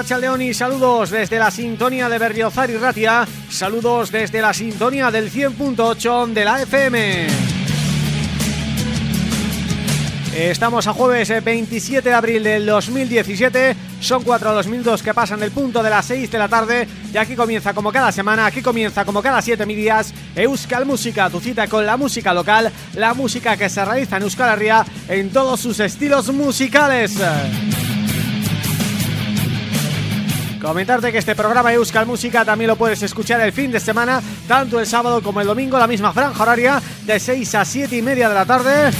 Racha León y saludos desde la sintonía de Berriozar y Ratia, saludos desde la sintonía del 100.8 de la FM. Estamos a jueves 27 de abril del 2017, son 4 los minutos que pasan el punto de las 6 de la tarde y aquí comienza como cada semana, aquí comienza como cada 7 días Euskal Música, tu cita con la música local, la música que se realiza en Euskal Herria en todos sus estilos musicales. Comentarte que este programa Euskal Música también lo puedes escuchar el fin de semana, tanto el sábado como el domingo, la misma franja horaria, de 6 a 7 y media de la tarde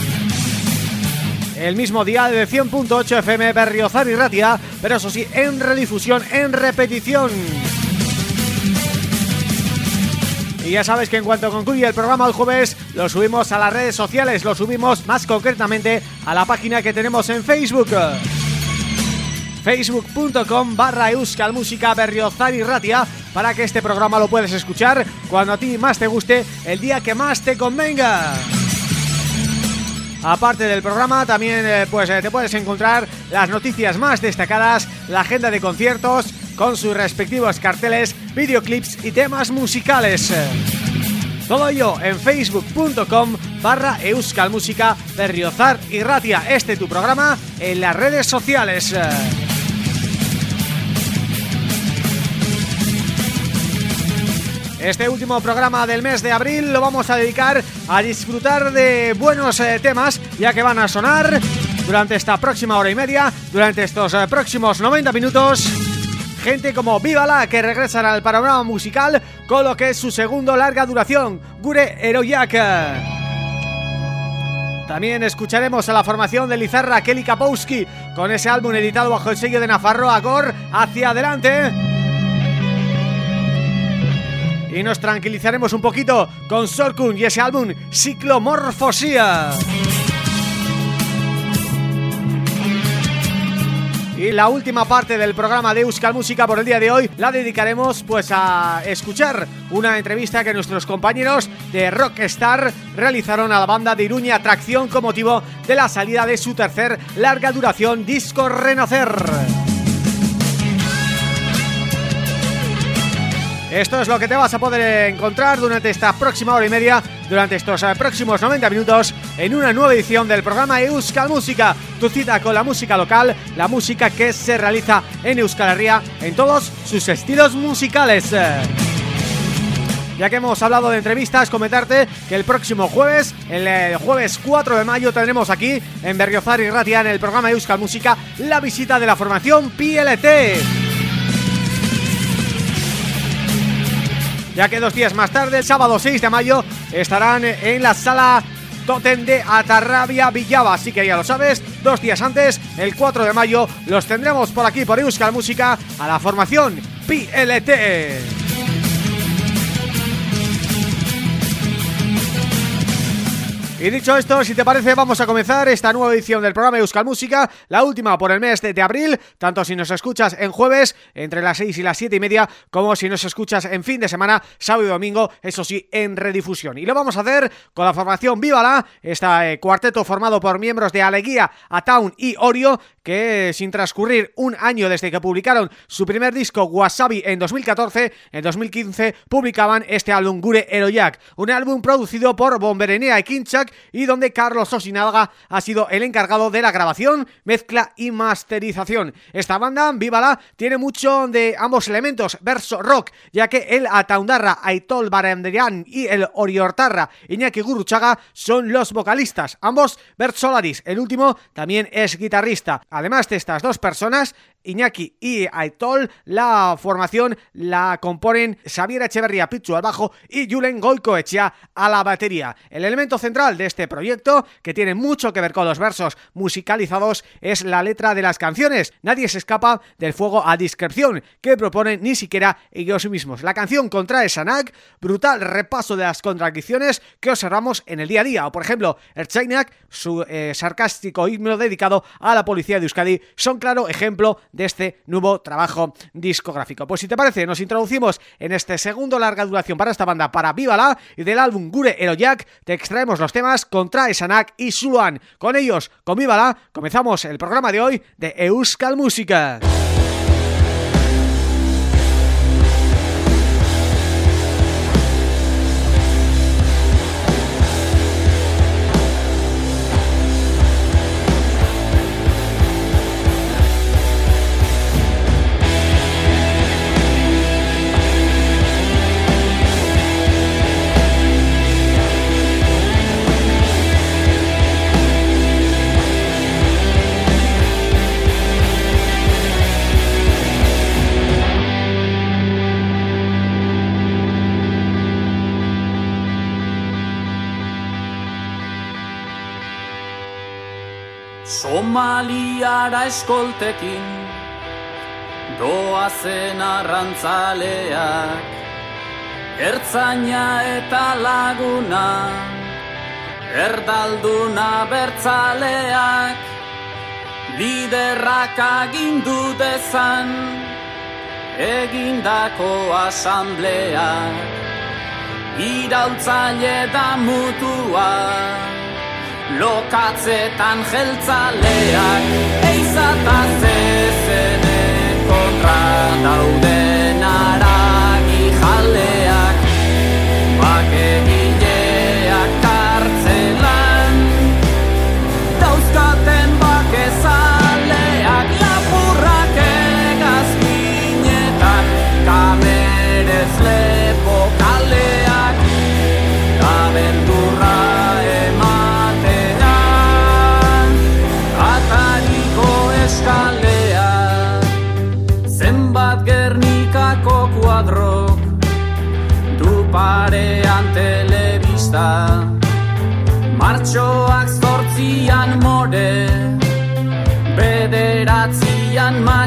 el mismo día de 100.8 FM Berriozar y Ratia, pero eso sí, en redifusión, en repetición. Y ya sabes que en cuanto concluye el programa el jueves, lo subimos a las redes sociales, lo subimos más concretamente a la página que tenemos en Facebook facebook.com barra Euskal Música Berriozar y Ratia para que este programa lo puedes escuchar cuando a ti más te guste, el día que más te convenga. Aparte del programa también eh, pues eh, te puedes encontrar las noticias más destacadas, la agenda de conciertos con sus respectivos carteles, videoclips y temas musicales. Todo ello en facebook.com barra Euskal Música Berriozar y Ratia. Este tu programa en las redes sociales. Este último programa del mes de abril lo vamos a dedicar a disfrutar de buenos eh, temas ya que van a sonar durante esta próxima hora y media, durante estos eh, próximos 90 minutos gente como Vívala que regresan al panorama musical con lo que es su segundo larga duración, Gure Eroyak. También escucharemos a la formación de Lizarra Kelly Kapowski con ese álbum editado bajo el sello de Nafarro Agor Hacia Adelante y nos tranquilizaremos un poquito con Sorkun y ese álbum Ciclomorfosía. Y la última parte del programa de Euskal Música por el día de hoy la dedicaremos pues a escuchar una entrevista que nuestros compañeros de Rockstar realizaron a la banda de Iruña Atracción con motivo de la salida de su tercer larga duración disco Renacer. Esto es lo que te vas a poder encontrar durante esta próxima hora y media, durante estos eh, próximos 90 minutos, en una nueva edición del programa Euskal Música, tu cita con la música local, la música que se realiza en Euskal Herria en todos sus estilos musicales. Ya que hemos hablado de entrevistas, comentarte que el próximo jueves, el eh, jueves 4 de mayo, tendremos aquí en Berriozar y Ratia, en el programa Euskal Música, la visita de la formación PLT. Ya que dos días más tarde, el sábado 6 de mayo, estarán en la sala Totem de Atarrabia Villaba, así que ya lo sabes, dos días antes, el 4 de mayo, los tendremos por aquí por Euskal Música a la formación PLT. Y dicho esto, si te parece, vamos a comenzar esta nueva edición del programa Euskal Música, la última por el mes de, abril, tanto si nos escuchas en jueves, entre las 6 y las 7 y media, como si nos escuchas en fin de semana, sábado y domingo, eso sí, en redifusión. Y lo vamos a hacer con la formación Vívala, este cuarteto formado por miembros de Aleguía, Ataun y Orio, que sin transcurrir un año desde que publicaron su primer disco Wasabi en 2014, en 2015 publicaban este álbum Gure Eroyak, un álbum producido por Bomberenea y Kinchak y donde Carlos Osinalga ha sido el encargado de la grabación, mezcla y masterización. Esta banda, Vívala, tiene mucho de ambos elementos, verso rock, ya que el Ataundarra, Aitol Baranderian y el Oriortarra, Iñaki Guruchaga, son los vocalistas, ambos versolaris, el último también es guitarrista. Además de estas dos personas, Iñaki y Aitol, la formación la componen Xavier Echeverría Pichu al bajo y Julen Goicoechea a la batería. El elemento central de este proyecto, que tiene mucho que ver con los versos musicalizados, es la letra de las canciones. Nadie se escapa del fuego a discreción, que proponen ni siquiera ellos mismos. La canción contrae Sanak, brutal repaso de las contradicciones que observamos en el día a día. O por ejemplo, Erchainak, su eh, sarcástico himno dedicado a la policía de Euskadi, son claro ejemplo de este nuevo trabajo discográfico. Pues si te parece, nos introducimos en este segundo larga duración para esta banda, para Vívala, y del álbum Gure Eroyak, te extraemos los temas Contra Esanak y Suluan. Con ellos, con Vívala, comenzamos el programa de hoy de Euskal Música. Baliara eskoltekin Doazen arrantzaleak Ertzaina eta laguna Erdalduna bertzaleak Liderrak agindu dezan Egindako asamblea Irautzaile da mutua lokatzetan jeltzaleak, eizataz ezene kontra daude.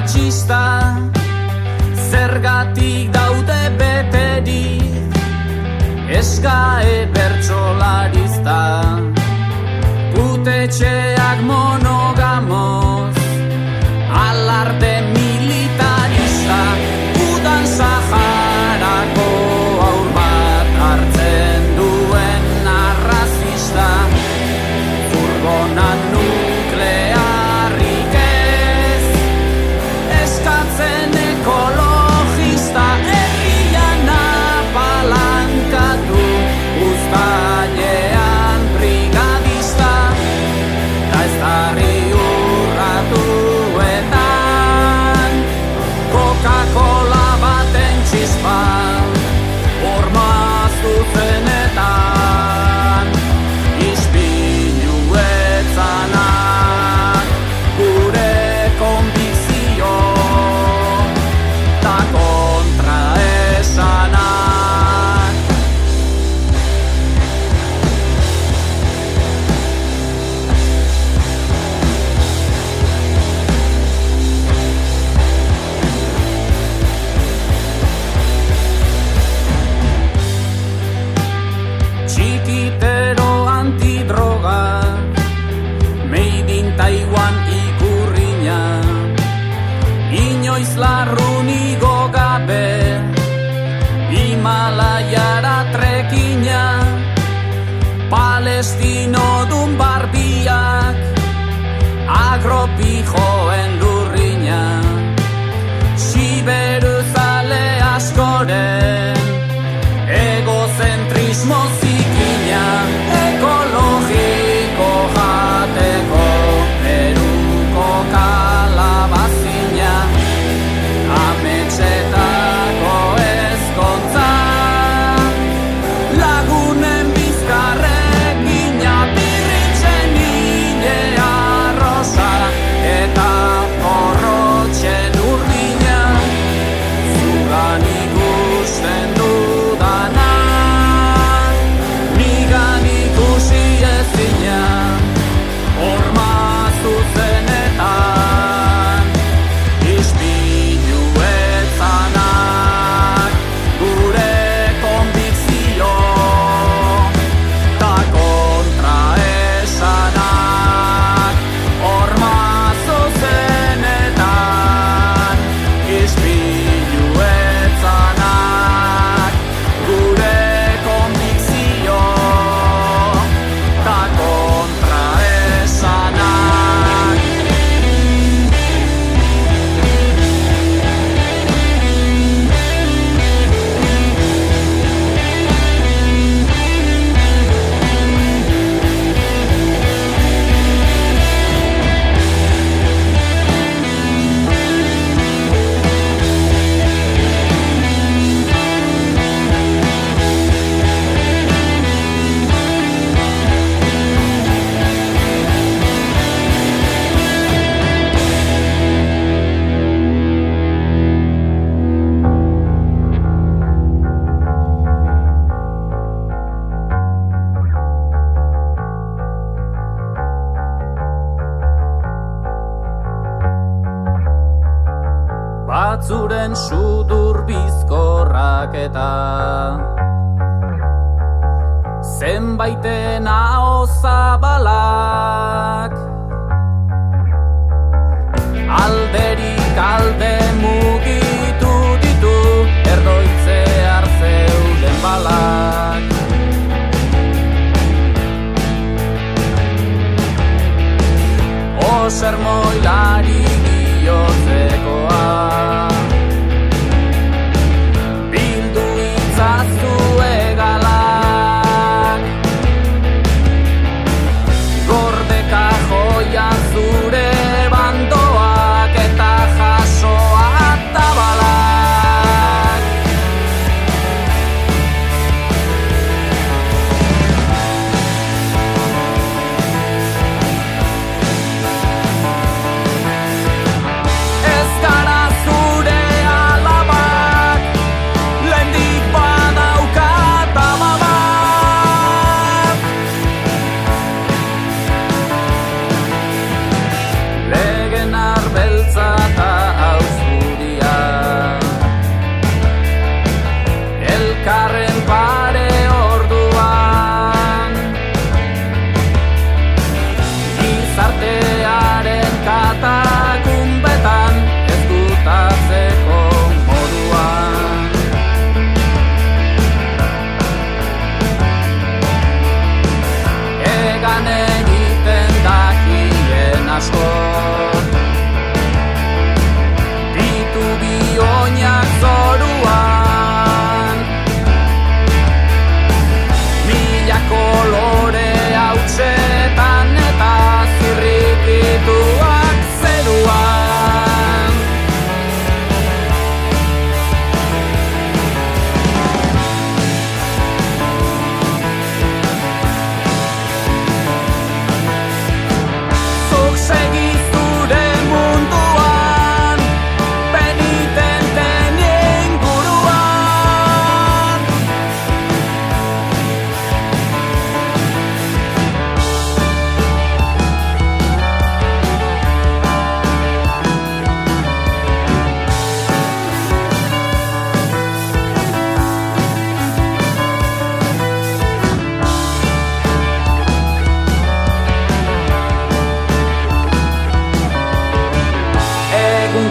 Matxista Zergatik daude beterik Eskae bertxolarizta Putetxeak monogamoz Alarde militarista. Udan Saharako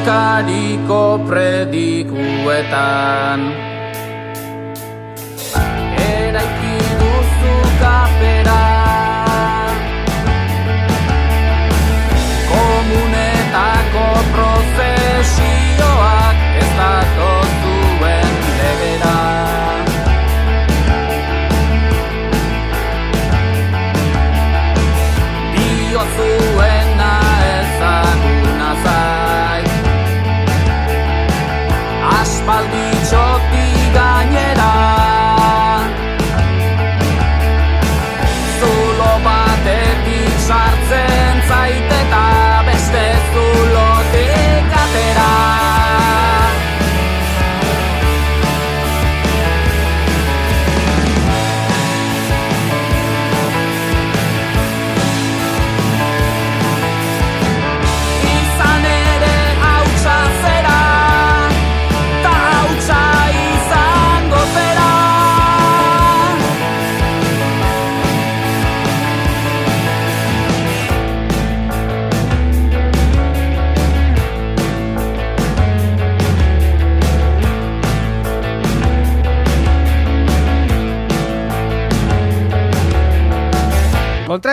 ka predikuetan.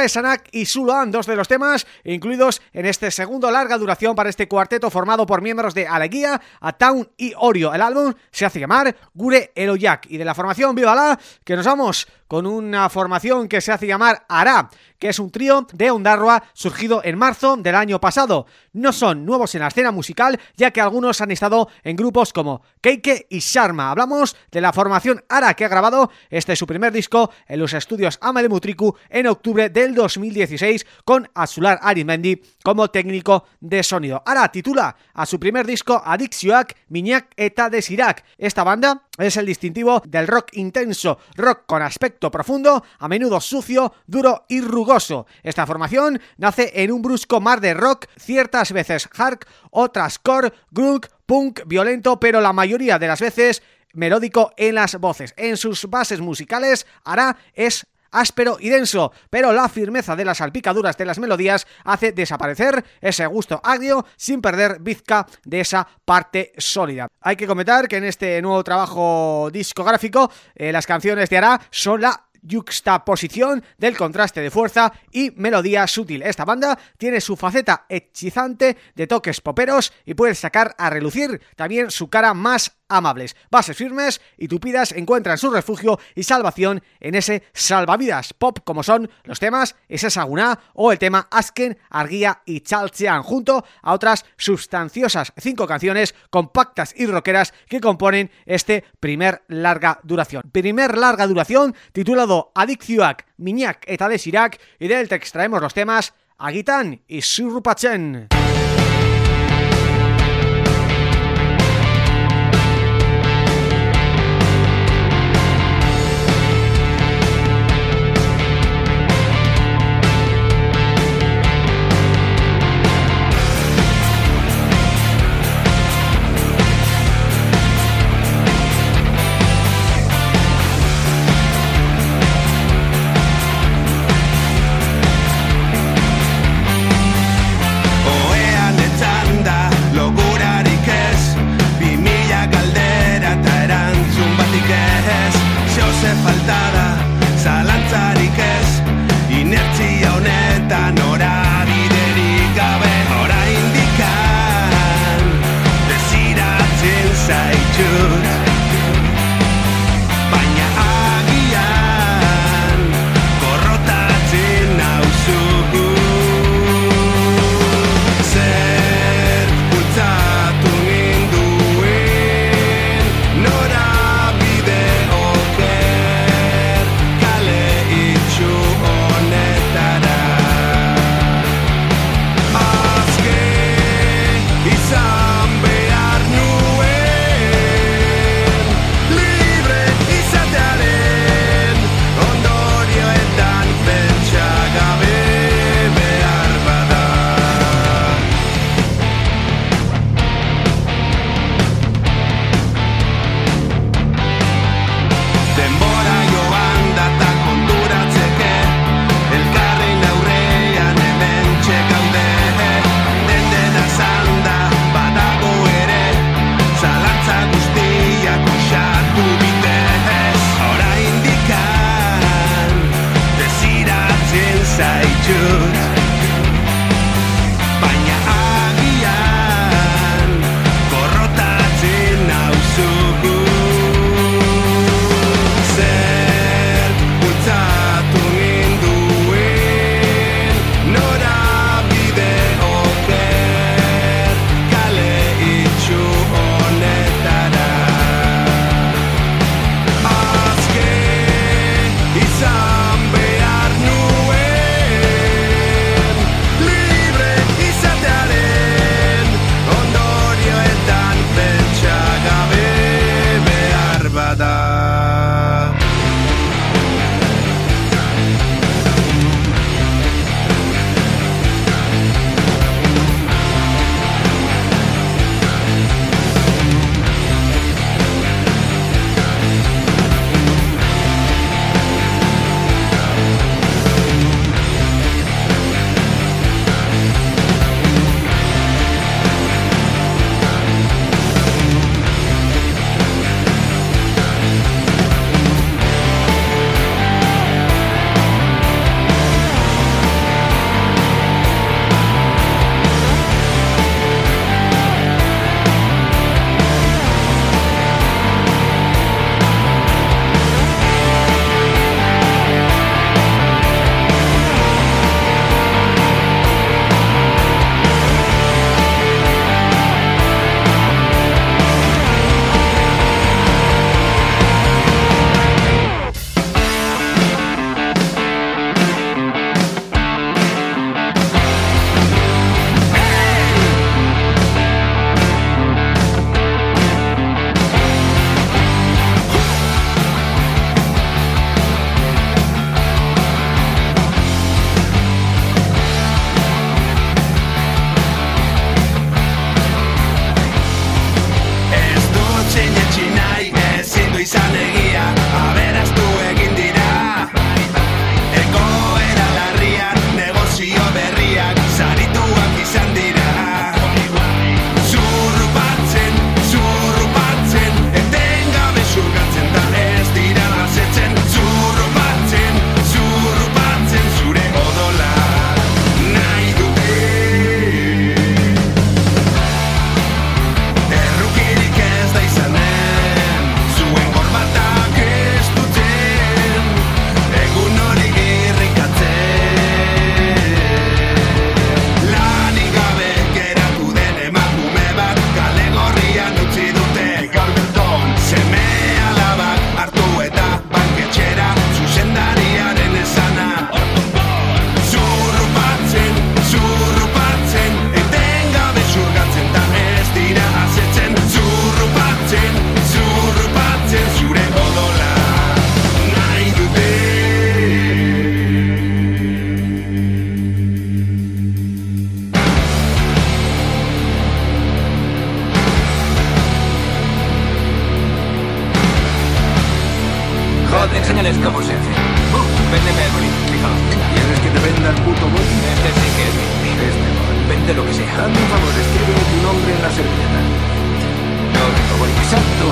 Sanak y Sulan, dos de los temas incluidos en este segundo larga duración para este cuarteto formado por miembros de Aleguía, Town y Orio. El álbum se hace llamar Gure Eloyak y de la formación Viva la que nos vamos con una formación que se hace llamar Ara, que es un trío de Ondarroa surgido en marzo del año pasado. No son nuevos en la escena musical, ya que algunos han estado en grupos como Keike y Sharma. Hablamos de la formación Ara, que ha grabado este su primer disco en los estudios Mutriku en octubre del 2016 con Azular Arimendi como técnico de sonido. Ara titula a su primer disco Adixioak, Miñak eta Desirac. Esta banda es el distintivo del rock intenso, rock con aspecto profundo, a menudo sucio, duro y rugoso. Esta formación nace en un brusco mar de rock, ciertas veces hard, otras core, grunk, punk violento, pero la mayoría de las veces melódico en las voces. En sus bases musicales, hará es áspero y denso, pero la firmeza de las salpicaduras de las melodías hace desaparecer ese gusto agrio sin perder bizca de esa parte sólida. Hay que comentar que en este nuevo trabajo discográfico eh, las canciones de Ara son la juxtaposición del contraste de fuerza y melodía sutil. Esta banda tiene su faceta hechizante de toques poperos y puede sacar a relucir también su cara más amables. Bases firmes y tupidas encuentran su refugio y salvación en ese salvavidas pop como son los temas Ese Saguna o el tema Asken, Arguía y Chalchean junto a otras sustanciosas cinco canciones compactas y rockeras que componen este primer larga duración. Primer larga duración titulado llamado Adikzioak, Miñak eta Desirak, y del te extraemos los temas Agitan y Surupachen. Música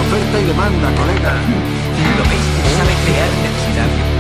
oferta y demanda, colega. Lo veis, sabe crear necesidad.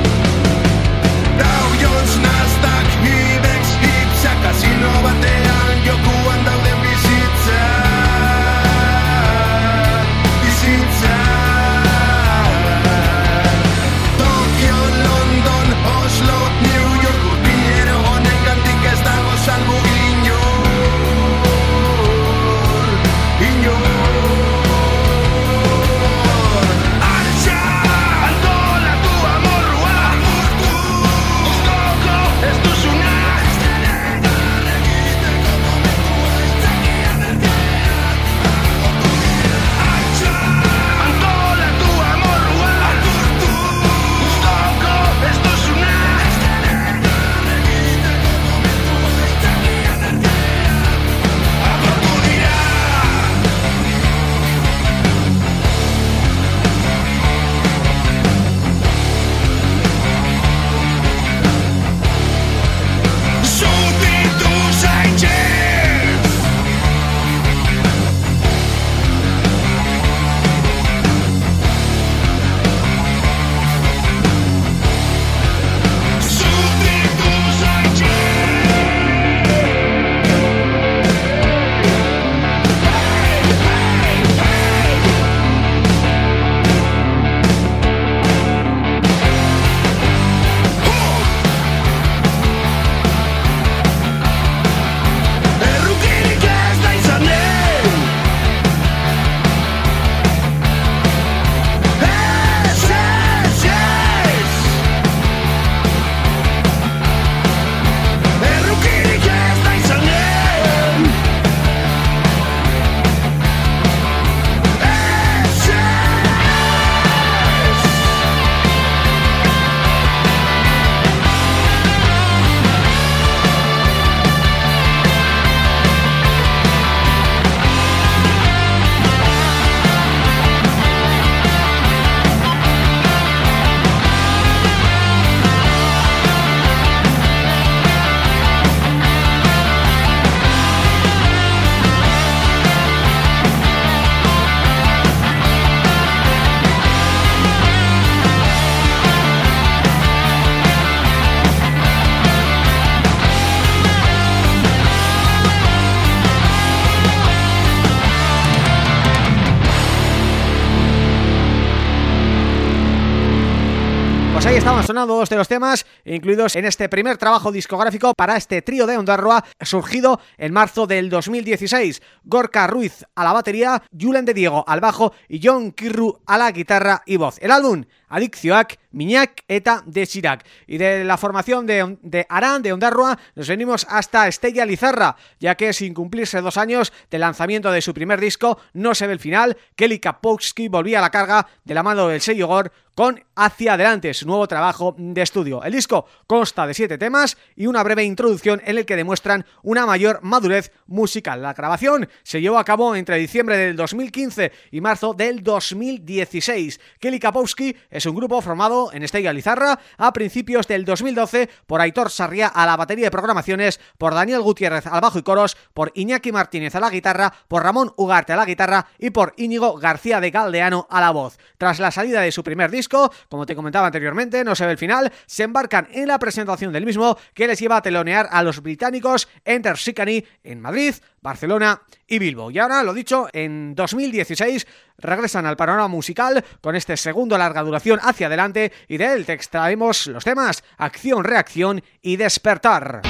Dos de los temas incluidos en este primer trabajo discográfico para este trío de Ondarroa surgido en marzo del 2016. Gorka Ruiz a la batería, Julen de Diego al bajo y John Kirru a la guitarra y voz. El álbum Adiczioak, Miñak eta Desirak. Y de la formación de, de Arán, de Ondarroa, nos venimos hasta Estella Lizarra, ya que sin cumplirse dos años del lanzamiento de su primer disco, no se ve el final, Kelly Kapowski volvía a la carga de la mano del sello Gore con Hacia Adelante, su nuevo trabajo de estudio. El disco consta de siete temas y una breve introducción en el que demuestran una mayor madurez musical. La grabación se llevó a cabo entre diciembre del 2015 y marzo del 2016. Kelly Kapowski es un grupo formado en Estella Lizarra a principios del 2012 por Aitor Sarria a la batería de programaciones, por Daniel Gutiérrez al bajo y coros, por Iñaki Martínez a la guitarra, por Ramón Ugarte a la guitarra y por Íñigo García de Galdeano a la voz. Tras la salida de su primer disco, como te comentaba anteriormente, no se ve el final, se embarcan en la presentación del mismo que les lleva a telonear a los británicos Enter Sicany en Madrid, Barcelona y Bilbo. Y ahora, lo dicho, en 2016 regresan al panorama musical con este segundo larga duración hacia adelante y de él te extraemos los temas Acción, Reacción y Despertar.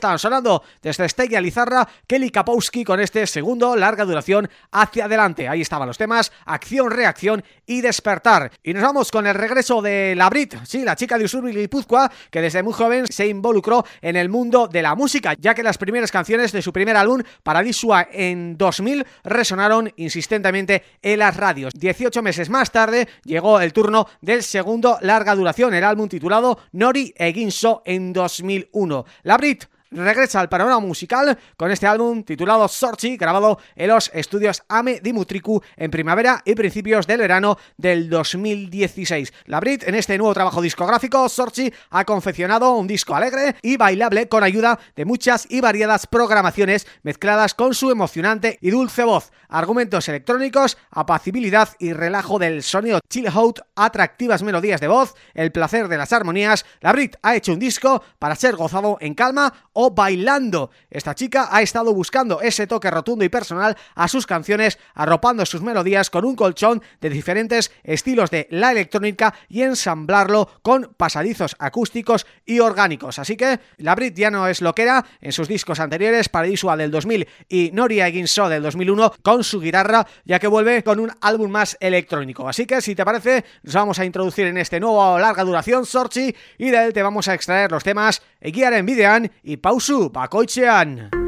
estaban sonando desde Steigia Lizarra, Kelly Kapowski con este segundo larga duración hacia adelante. Ahí estaban los temas acción, reacción y despertar. Y nos vamos con el regreso de la Brit, sí, la chica de Usurbil Guipúzcoa, que desde muy joven se involucró en el mundo de la música, ya que las primeras canciones de su primer álbum, Paradisua en 2000, resonaron insistentemente en las radios. 18 meses más tarde llegó el turno del segundo larga duración, el álbum titulado Nori Eginso en 2001. La Brit regresa al panorama musical con este álbum titulado Sorchi, grabado en los estudios Ame Dimutriku en primavera y principios del verano del 2016. La Brit en este nuevo trabajo discográfico, Sorchi ha confeccionado un disco alegre y bailable con ayuda de muchas y variadas programaciones mezcladas con su emocionante y dulce voz, argumentos electrónicos, apacibilidad y relajo del sonido chill out, atractivas melodías de voz, el placer de las armonías, la Brit ha hecho un disco para ser gozado en calma bailando. Esta chica ha estado buscando ese toque rotundo y personal a sus canciones, arropando sus melodías con un colchón de diferentes estilos de la electrónica y ensamblarlo con pasadizos acústicos y orgánicos. Así que la Brit ya no es lo que era en sus discos anteriores, Paradisua del 2000 y Nori Again del 2001 con su guitarra, ya que vuelve con un álbum más electrónico. Así que si te parece, nos vamos a introducir en este nuevo larga duración Sorchi y de él te vamos a extraer los temas Eguiaren Videan y Pausu Bakoitzean.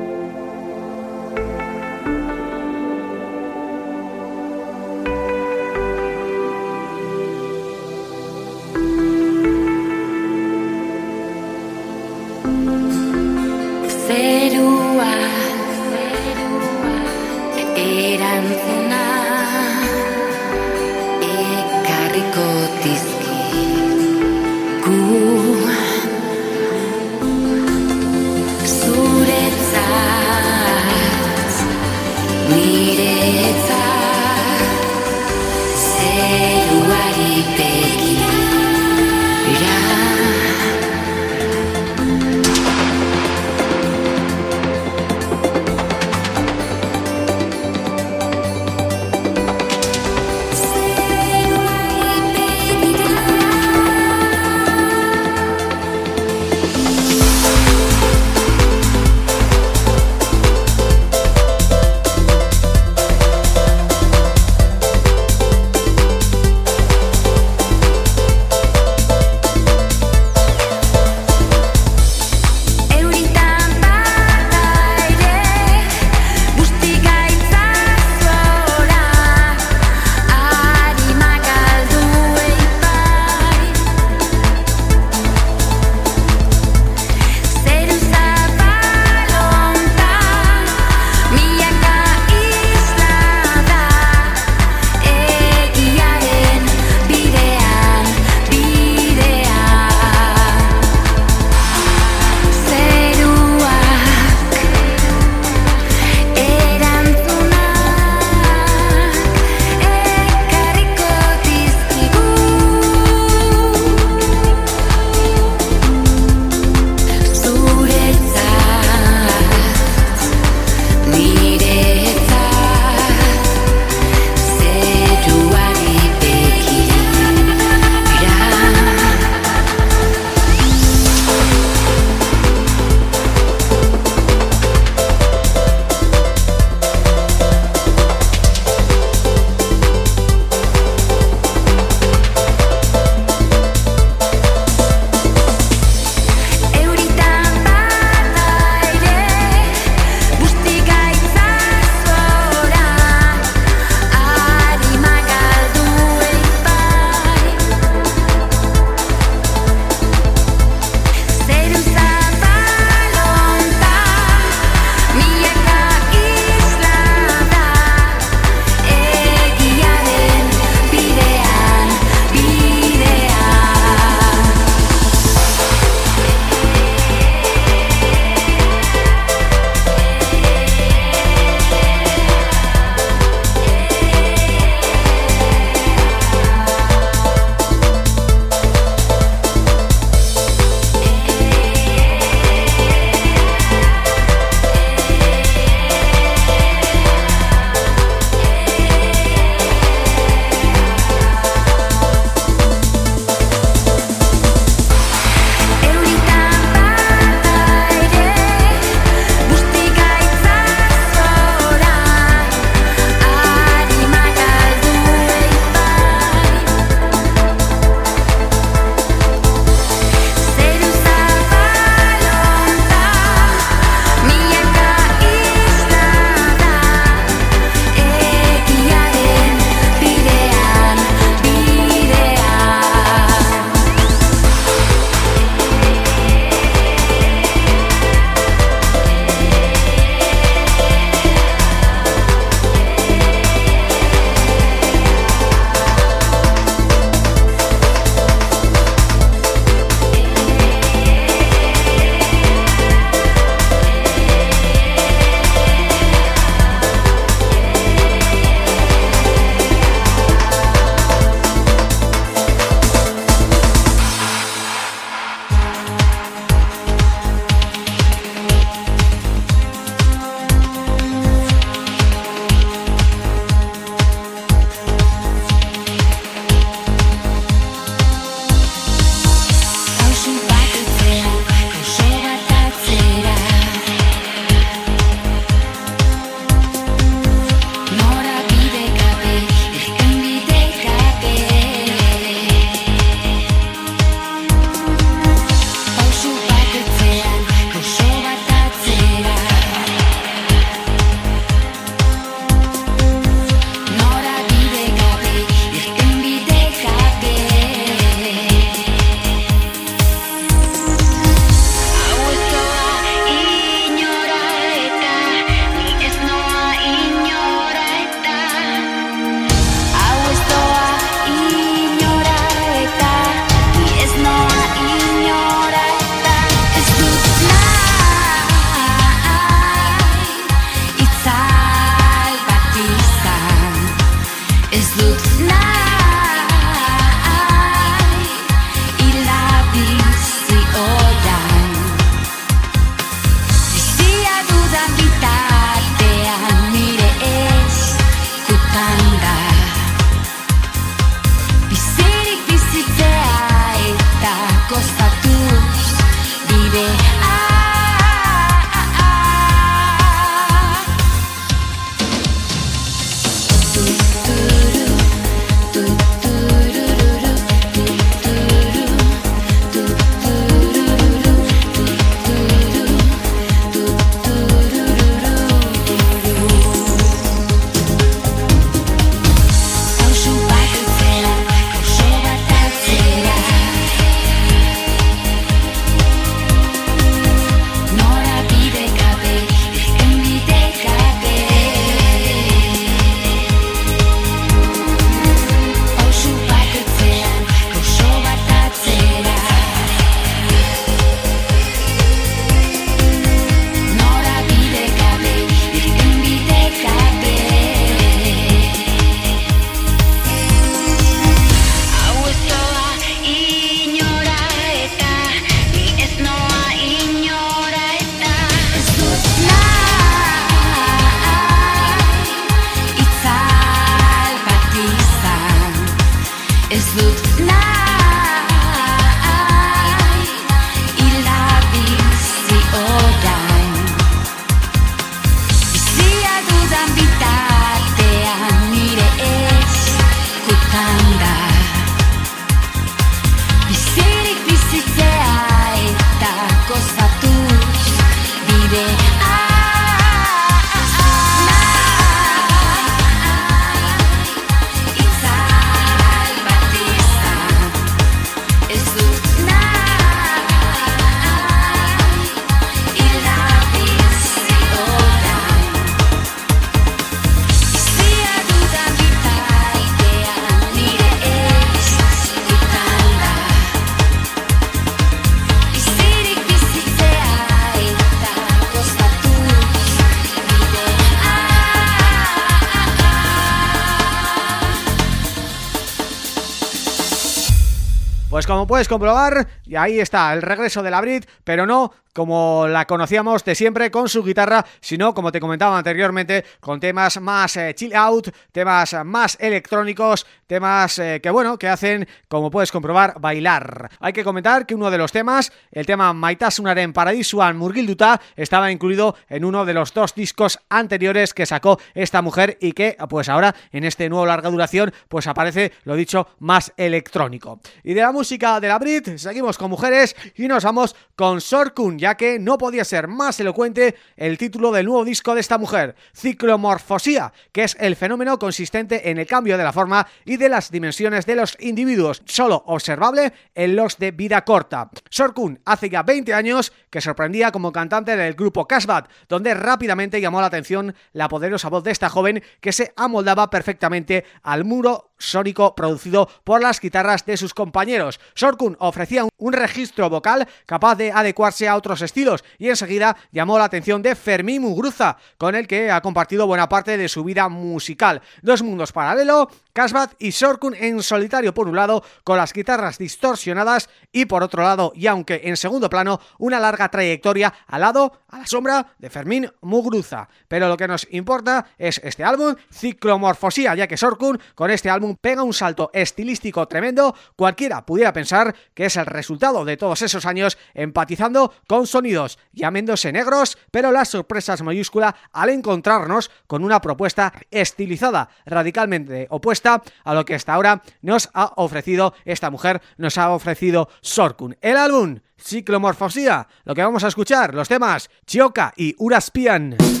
Puedes comprobar, y ahí está el regreso de la Brit, pero no como la conocíamos de siempre con su guitarra, sino como te comentaba anteriormente, con temas más eh, chill out, temas más electrónicos, temas eh, que bueno, que hacen, como puedes comprobar, bailar. Hay que comentar que uno de los temas, el tema Maitasunaren Paradisuan Murgilduta, estaba incluido en uno de los dos discos anteriores que sacó esta mujer y que pues ahora en este nuevo larga duración pues aparece, lo dicho, más electrónico. Y de la música de la Brit, seguimos con mujeres y nos vamos con Sorkun, ya que no podía ser más elocuente el título del nuevo disco de esta mujer, Ciclomorfosía, que es el fenómeno consistente en el cambio de la forma y de las dimensiones de los individuos, solo observable en los de vida corta. Sorkun hace ya 20 años que sorprendía como cantante del grupo Casbat, donde rápidamente llamó la atención la poderosa voz de esta joven que se amoldaba perfectamente al muro sónico producido por las guitarras de sus compañeros. Sorkun ofrecía un, registro vocal capaz de adecuarse a otros estilos y enseguida llamó la atención de Fermín Muguruza, con el que ha compartido buena parte de su vida musical. Dos mundos paralelos, Casbat y Sorkun en solitario por un lado, con las guitarras distorsionadas y por otro lado, y aunque en segundo plano, una larga trayectoria al lado, a la sombra de Fermín Muguruza. Pero lo que nos importa es este álbum, Ciclomorfosía, ya que Sorkun con este álbum pega un salto estilístico tremendo, cualquiera pudiera pensar que es el resultado de todos esos años empatizando con sonidos llaméndose negros, pero la sorpresa es mayúscula al encontrarnos con una propuesta estilizada, radicalmente opuesta a lo que hasta ahora nos ha ofrecido esta mujer, nos ha ofrecido Sorkun. El álbum Ciclomorfosía, lo que vamos a escuchar, los temas Chioka y Uraspian.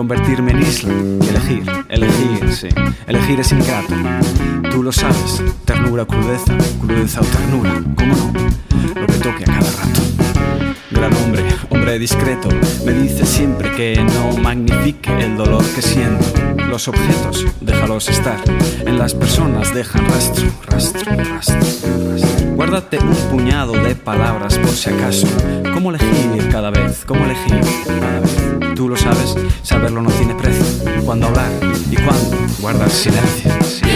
convertirme en isla. Elegir, elegir, sí. Elegir es ingrato. Tú lo sabes. Ternura, o crudeza, crudeza o ternura. ¿Cómo no? Lo que toque a cada rato. Gran hombre, hombre discreto, me dice siempre que no magnifique el dolor que siento. Los objetos, déjalos estar. En las personas dejan rastro, rastro, rastro, rastro. Guárdate un puñado de palabras por si acaso. ¿Cómo elegir cada vez? ¿Cómo elegir cada vez? tú lo sabes, saberlo no tiene precio. Cuando hablar y cuando guardar silencio. Sí.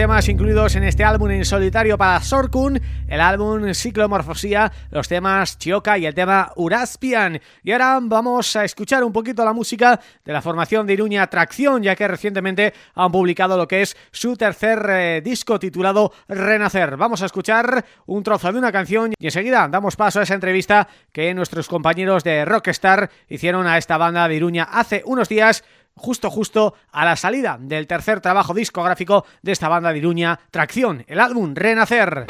Temas incluidos en este álbum en solitario para Sorkun, el álbum Ciclomorfosía, los temas Chioca y el tema Uraspian. Y ahora vamos a escuchar un poquito la música de la formación de Iruña Tracción, ya que recientemente han publicado lo que es su tercer eh, disco titulado Renacer. Vamos a escuchar un trozo de una canción y enseguida damos paso a esa entrevista que nuestros compañeros de Rockstar hicieron a esta banda de Iruña hace unos días justo justo a la salida del tercer trabajo discográfico de esta banda de Iruña, Tracción, el álbum Renacer.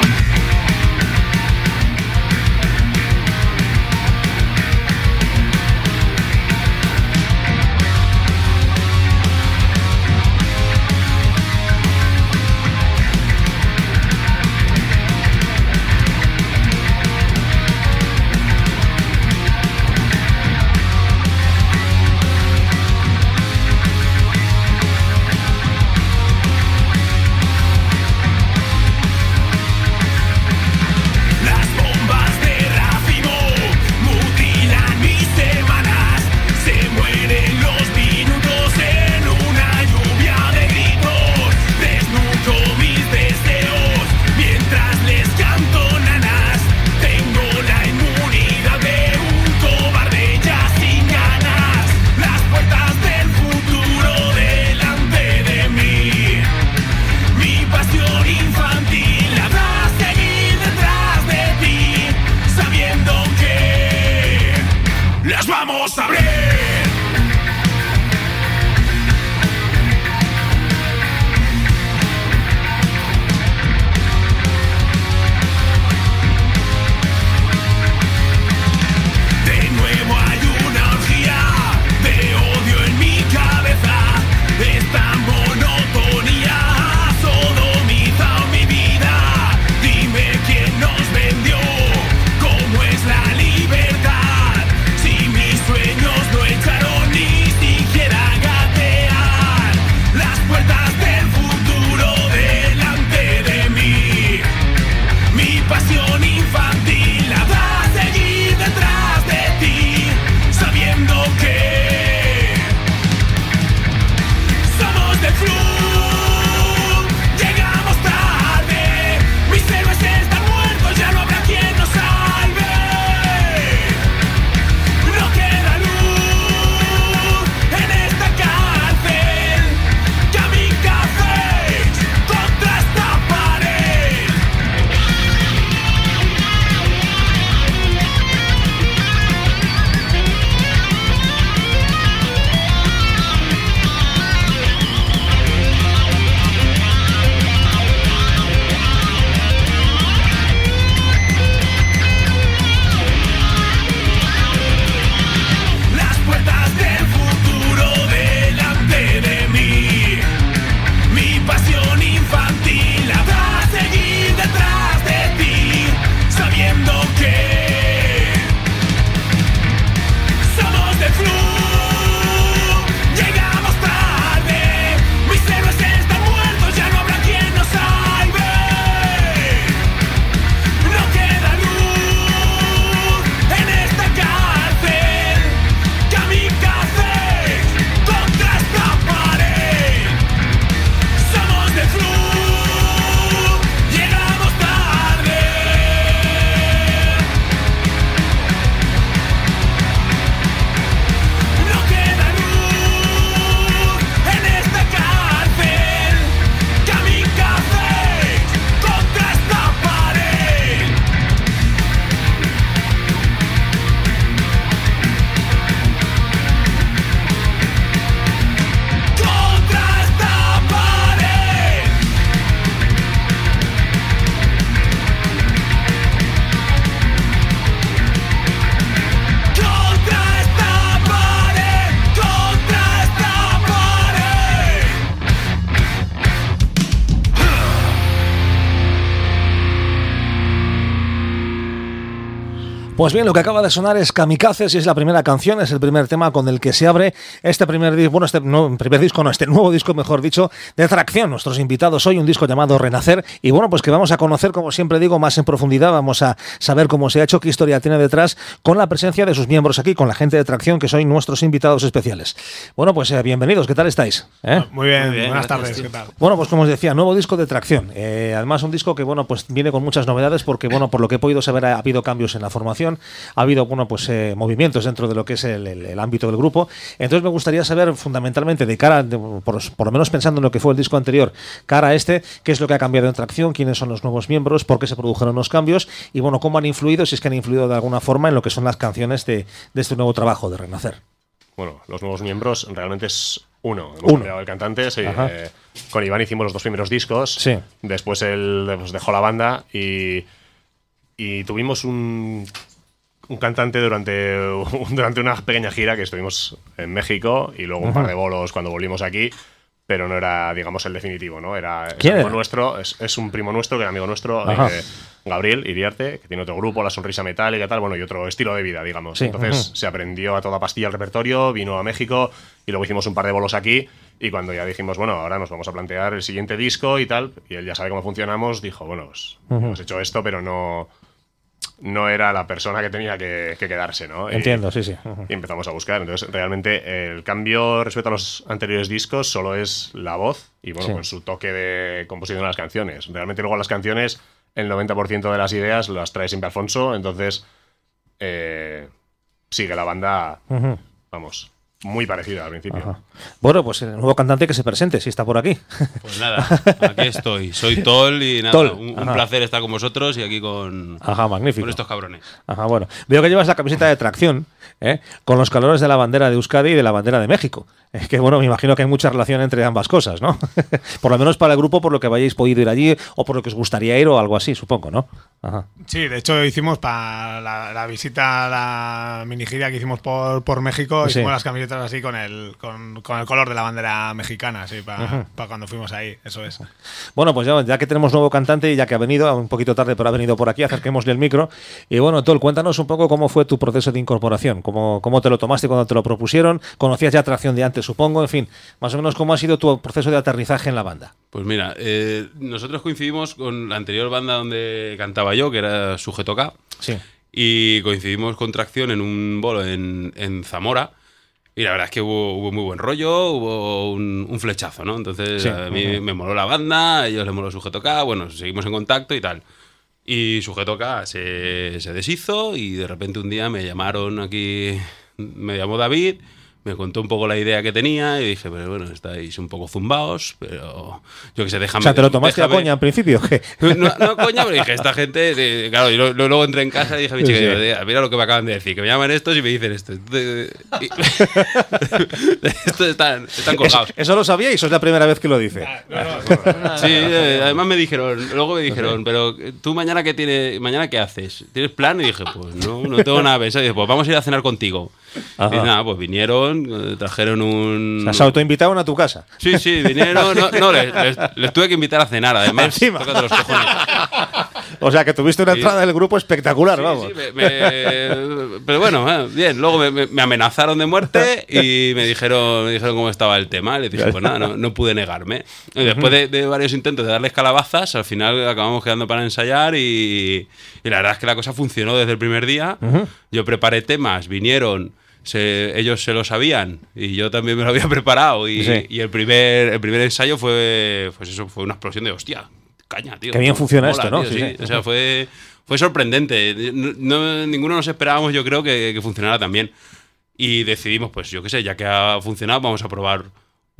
Pues bien, lo que acaba de sonar es Kamikazes y es la primera canción, es el primer tema con el que se abre este primer disco, bueno, este no, primer disco, no, este nuevo disco, mejor dicho, de Tracción. Nuestros invitados hoy, un disco llamado Renacer, y bueno, pues que vamos a conocer, como siempre digo, más en profundidad, vamos a saber cómo se ha hecho, qué historia tiene detrás, con la presencia de sus miembros aquí, con la gente de Tracción, que soy nuestros invitados especiales. Bueno, pues eh, bienvenidos, ¿qué tal estáis? ¿Eh? Muy bien, Muy bien, buenas gracias, tardes, tío. ¿qué tal? Bueno, pues como os decía, nuevo disco de Tracción. Eh, además, un disco que, bueno, pues viene con muchas novedades porque, bueno, por lo que he podido saber, ha habido cambios en la formación, ha habido, bueno, pues eh, movimientos dentro de lo que es el, el- el ámbito del grupo. Entonces, me gustaría saber, fundamentalmente, de cara, de- por, por lo menos pensando en lo que fue el disco anterior, cara a este, qué es lo que ha cambiado en Tracción, quiénes son los nuevos miembros, por qué se produjeron los cambios y, bueno, cómo han influido, si es que han influido de alguna forma en lo que son las canciones de, de este nuevo trabajo de Renacer. Bueno, los nuevos miembros realmente es uno. Hemos Uno. el cantante, sí. Eh, con Iván hicimos los dos primeros discos. Sí. Después él pues, dejó la banda y, y tuvimos un, un cantante durante, durante una pequeña gira que estuvimos en México y luego un par de bolos cuando volvimos aquí. Pero no era, digamos, el definitivo, ¿no? Era es ¿Quién amigo era? nuestro, es, es un primo nuestro, que era amigo nuestro, eh, Gabriel Iriarte, que tiene otro grupo, La Sonrisa Metálica y tal, bueno, y otro estilo de vida, digamos. Sí, Entonces se aprendió a toda pastilla el repertorio, vino a México y luego hicimos un par de bolos aquí. Y cuando ya dijimos, bueno, ahora nos vamos a plantear el siguiente disco y tal, y él ya sabe cómo funcionamos, dijo, bueno, pues hemos hecho esto, pero no, no era la persona que tenía que, que quedarse, ¿no? Y- Entiendo, sí, sí. Y empezamos a buscar. Entonces, realmente el cambio respecto a los anteriores discos solo es la voz y bueno, Sí. con su toque de composición de las canciones. Realmente luego las canciones, el 90% de las ideas las trae siempre Alfonso, entonces eh, sigue la banda, vamos, muy parecida al principio. Ajá. Bueno, pues el nuevo cantante que se presente, si está por aquí. Pues nada, aquí estoy. Soy Tol y nada, Tol, un, placer estar con vosotros y aquí con, Ajá, magnífico. con estos cabrones. Ajá, bueno. Veo que llevas la camiseta de tracción, ¿eh? con los colores de la bandera de Euskadi y de la bandera de México. Es que, bueno, me imagino que hay mucha relación entre ambas cosas, ¿no? por lo menos para el grupo, por lo que hayáis podido ir allí, o por lo que os gustaría ir, o algo así, supongo, ¿no? Ajá. Sí, de hecho hicimos para la, la visita a la mini gira que hicimos por, por México, Sí. hicimos las camisetas así con el, con, con el color de la bandera mexicana, sí, para cuando fuimos ahí, eso es. Bueno, pues ya, ya que tenemos nuevo cantante y ya que ha venido, un poquito tarde, pero ha venido por aquí, acerquémosle el micro. Y bueno, Tol, cuéntanos un poco cómo fue tu proceso de incorporación, cómo, cómo te lo tomaste cuando te lo propusieron, conocías ya tracción de antes, supongo, en fin, más o menos cómo ha sido tu proceso de aterrizaje en la banda. Pues mira, eh, nosotros coincidimos con la anterior banda donde cantaba yo, que era Sujeto K, Sí. y coincidimos con Tracción en un bolo en, en Zamora. Y la verdad es que hubo, hubo muy buen rollo, hubo un, un flechazo, ¿no? Entonces Sí, a mí ujú. me moló la banda, a ellos les moló Sujeto K, bueno, seguimos en contacto y tal. Y Sujeto K se, se deshizo y de repente un día me llamaron aquí, me llamó David, me contó un poco la idea que tenía y dije, pero bueno, estáis un poco zumbaos, pero yo que sé, déjame... o sea, ¿te lo tomaste a coña en principio? qué? no, no, coña, pero dije, esta gente. de- claro, y lo- lo- luego entré en casa y dije a mi chica, Sí. digo, "Tía, mira lo que me acaban de decir, que me llaman estos y me dicen esto. Y- estos están, están Eso, colgados. eso lo sabíais o es la primera vez que lo dice? Sí, eh, además me dijeron, luego me dijeron, pero eh, tú mañana qué tienes, mañana qué haces? ¿Tienes plan? Y dije, pues no, no tengo nada pensado. Y dije, pues vamos a ir a cenar contigo. Ajá. Y nada, pues vinieron, eh, trajeron un. Se autoinvitaron a tu casa. Sí, sí, vinieron. No, no, les, les- les tuve que invitar a cenar, además. Los cojones. O sea, que tuviste una Sí. entrada del grupo espectacular, Sí, vamos. sí, me- me- pero bueno, eh, bien. Luego me, me- me amenazaron de muerte y me dijeron, me dijeron cómo estaba el tema. Les dije, pues nada, no, no pude negarme. Y después de, de varios intentos de darles calabazas, al final acabamos quedando para ensayar y, y la verdad es que la cosa funcionó desde el primer día. Yo preparé temas, vinieron. Se- ellos se lo sabían y yo también me lo había preparado y, Sí. y el primer el primer ensayo fue pues eso fue una explosión de hostia caña tío Qué bien funciona Mola, esto, ¿no? tío, sí. sí. o sea fue fue sorprendente. No- no- ninguno nos esperábamos, yo creo, que, que funcionara tan bien. Y decidimos, pues yo qué sé, ya que ha funcionado, vamos a probar